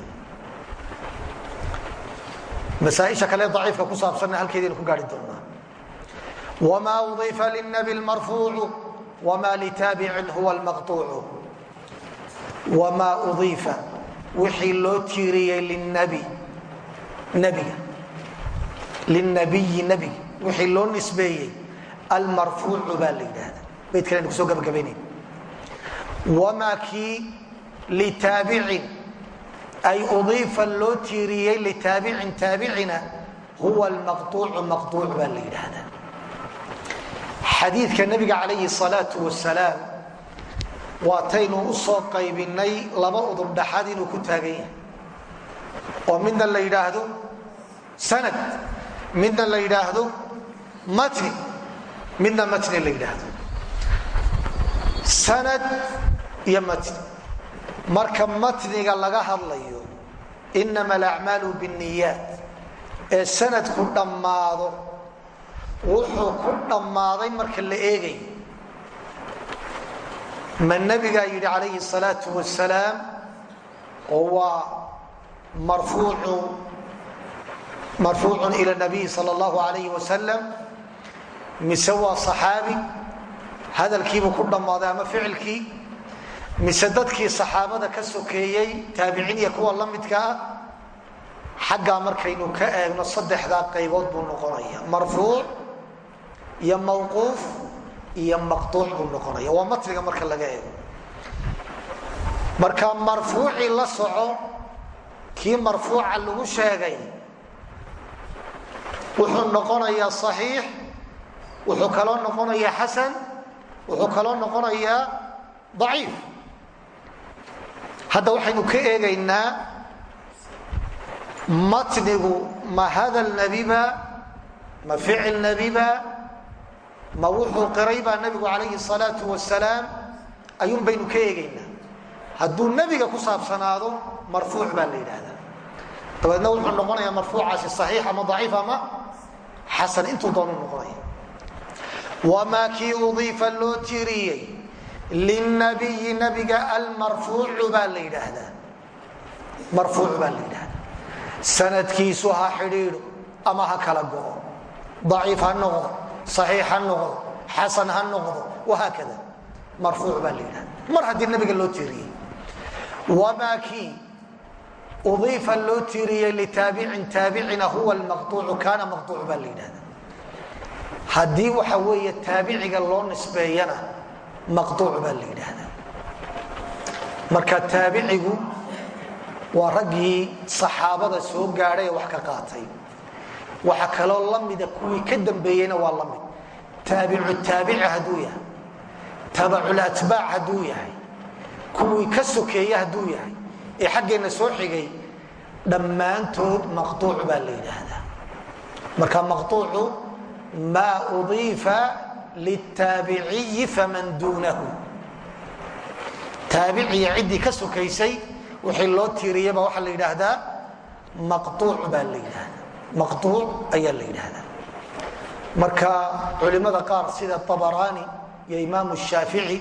masaaisha kale daciifka ku saabsanna halkeediinu ku gaari doonaa. Wma udifa lnabi marfuucu wma litaabicin huwa lmaqطuucu wmaa udiifa wixii loo tiiriyey linabi nabiga linabiyi wixii loo nisbeeyey almarfuucu baa la yidhaahda bayd kale aynu ku soo gabagabaynayn wamaa kii litaabicin ay udiifa loo tiiriyey litaabicin taabicina huwa almaqطuucu maqطuuc baa la yidhaahda xadiidka nabiga calayhi salaau wasalaam waataynu u soo qaybinay laba udub dhaxaad inuu ku taagan yahay. Oo midna la yidhaahdo sanad midna la yidhaahdo matni. Midna matni la yidhaahdo. Sanad iyo matni. Marka matniga laga hadlayo inama alacmaalu binniyaat. Ee sanadku dhammaado wuxuu ku dhammaaday marka la eegay. Ma nabigaa yidhi calayhi salaau wasalaam oo waa marfuucun ila nabiy sal allahu alayh wasalam mise waa saxaabi hadalkiibuu ku dhammaaday ama ficilkii mise dadkii saxaabada ka sokeeyey taabiciin iyo kuwa la midka ah xaggaa markaynu ka eegno saddexdaa qaybood buu noqonaya. Marfuuc iyo mawquuf iyo maqtuuc buu noqonaya. Waa matniga marka laga eego. Marka marfuucii la soco kii marfuuca lagu sheegay wuxuu noqonayaa صaxiix wuxuu kaloo noqonayaa xasan wuxuu kaloo noqonayaa daciif. Hadda waxaynu ka eegaynaa matnigu ma hadal nebiba ma ficil nebiba ma wuxuu qiray baa nabigu calayhi salaau wasalaam ayuun baynu ka eegaynaa. Hadduu nebiga ku saabsanaado marfuuc baa la yidhaahdaa. Dabeedna wuxuu noqonayaa marfuucaasi saxiix ama daciif ama xasan intuu doonu noqonaya wamaa kii udiifa loo tiriyey linabiyi nabiga almarfuucu baa la yidhaahdaa marfuuc baa la yidhahdaa sanadkiisu ha xidhiidho ama ha kala go'o daciif ha noqdo saxiix ha noqdo xasan ha noqdo wahaakada marfuuc baa la yidhahda mar haddii nabiga loo tiiriyey wamaa kii udiifa loo tiiriyey litaabicin taabicina huwa lmaqtuucu kaana maqtuuc baa la yidhahda haddii waxa weeye taabiciga loo nisbeeyana maqtuuc baa la yidhaahda marka taabicigu waa raggii saxaabada soo gaadhay wax ka qaatay. Waxa kaloo la mida kuwii ka dambeeyeyna waa la mid. Taabicu taabici hadduu yahay. Tabaculatbaac hadduu yahay. Kuwii ka sokeeye hadduu yahay. Ee xaggeenna soo xigay dhammaantood maqtuuc baa la yidhaahdaa. Marka maqtuucu maa udiifa litaabiciyi faman duunahu. Taabiciya ciddii ka sokaysay wixii loo tiiriyaba waxaa la yidhaahdaa maqtuuc baa la yidhaahdaa. Maqtuuc ayaa la yidhaahdaa. Marka culimmada qaar sida abaraani iyo imaamu shaafici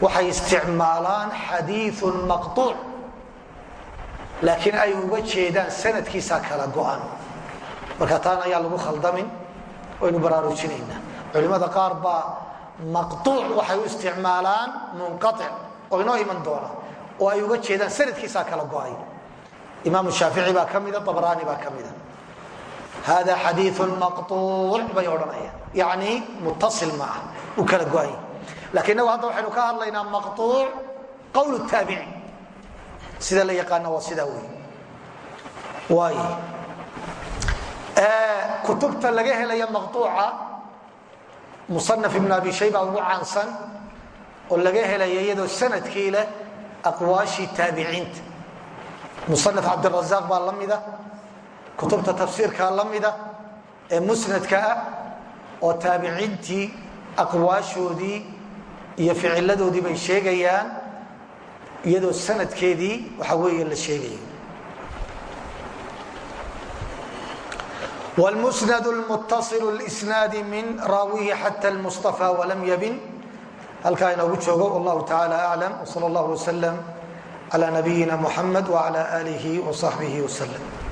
waxay isticmaalaan xadiiun maqtuuc laakiin ay uga jeedaan sanadkiisa kala go-an marka taan ayaa lagu khaldamin waynu baraarujinaynaa culimmada qaar baa maqtuuc waxay u isticmaalaan munqaic oo inoo iman doona oo ay uga jeedaan sanadkiisaa kala go'ay. Imaam shaafici baa ka mida abraani baa ka mida. Hada xadiiu maqtuuc bay odhanayaan. Yani muttasil ma ah uu kala go'ay. Lakin inagu hadda waxaynu ka hadlaynaa maqtuuc qowl taabici. Sida la yaqaana waa sidaa wey waay kutubta laga helaya maqtuuca musanaf ibn abi shayba ugu caansan oo laga helaya iyadoo sannadkii leh aqwaashii taabiciinta. Musanaf cabdirazaaq baa la mida kutubta tafsiirkaa la mida ee musnadka ah oo taabiciintii aqwaashoodii iyo ficiladoodii bay sheegayaan iyadoo sanadkeedii waxa weeye la sheegaya wlmusnad muttail snaadi min raawihi xata mustafa walam ybin halkaa inoogu joogo wallahu taala aclam wsal allah wslm cla nabiyina muxamed wcla alihi wصaxbihi wslm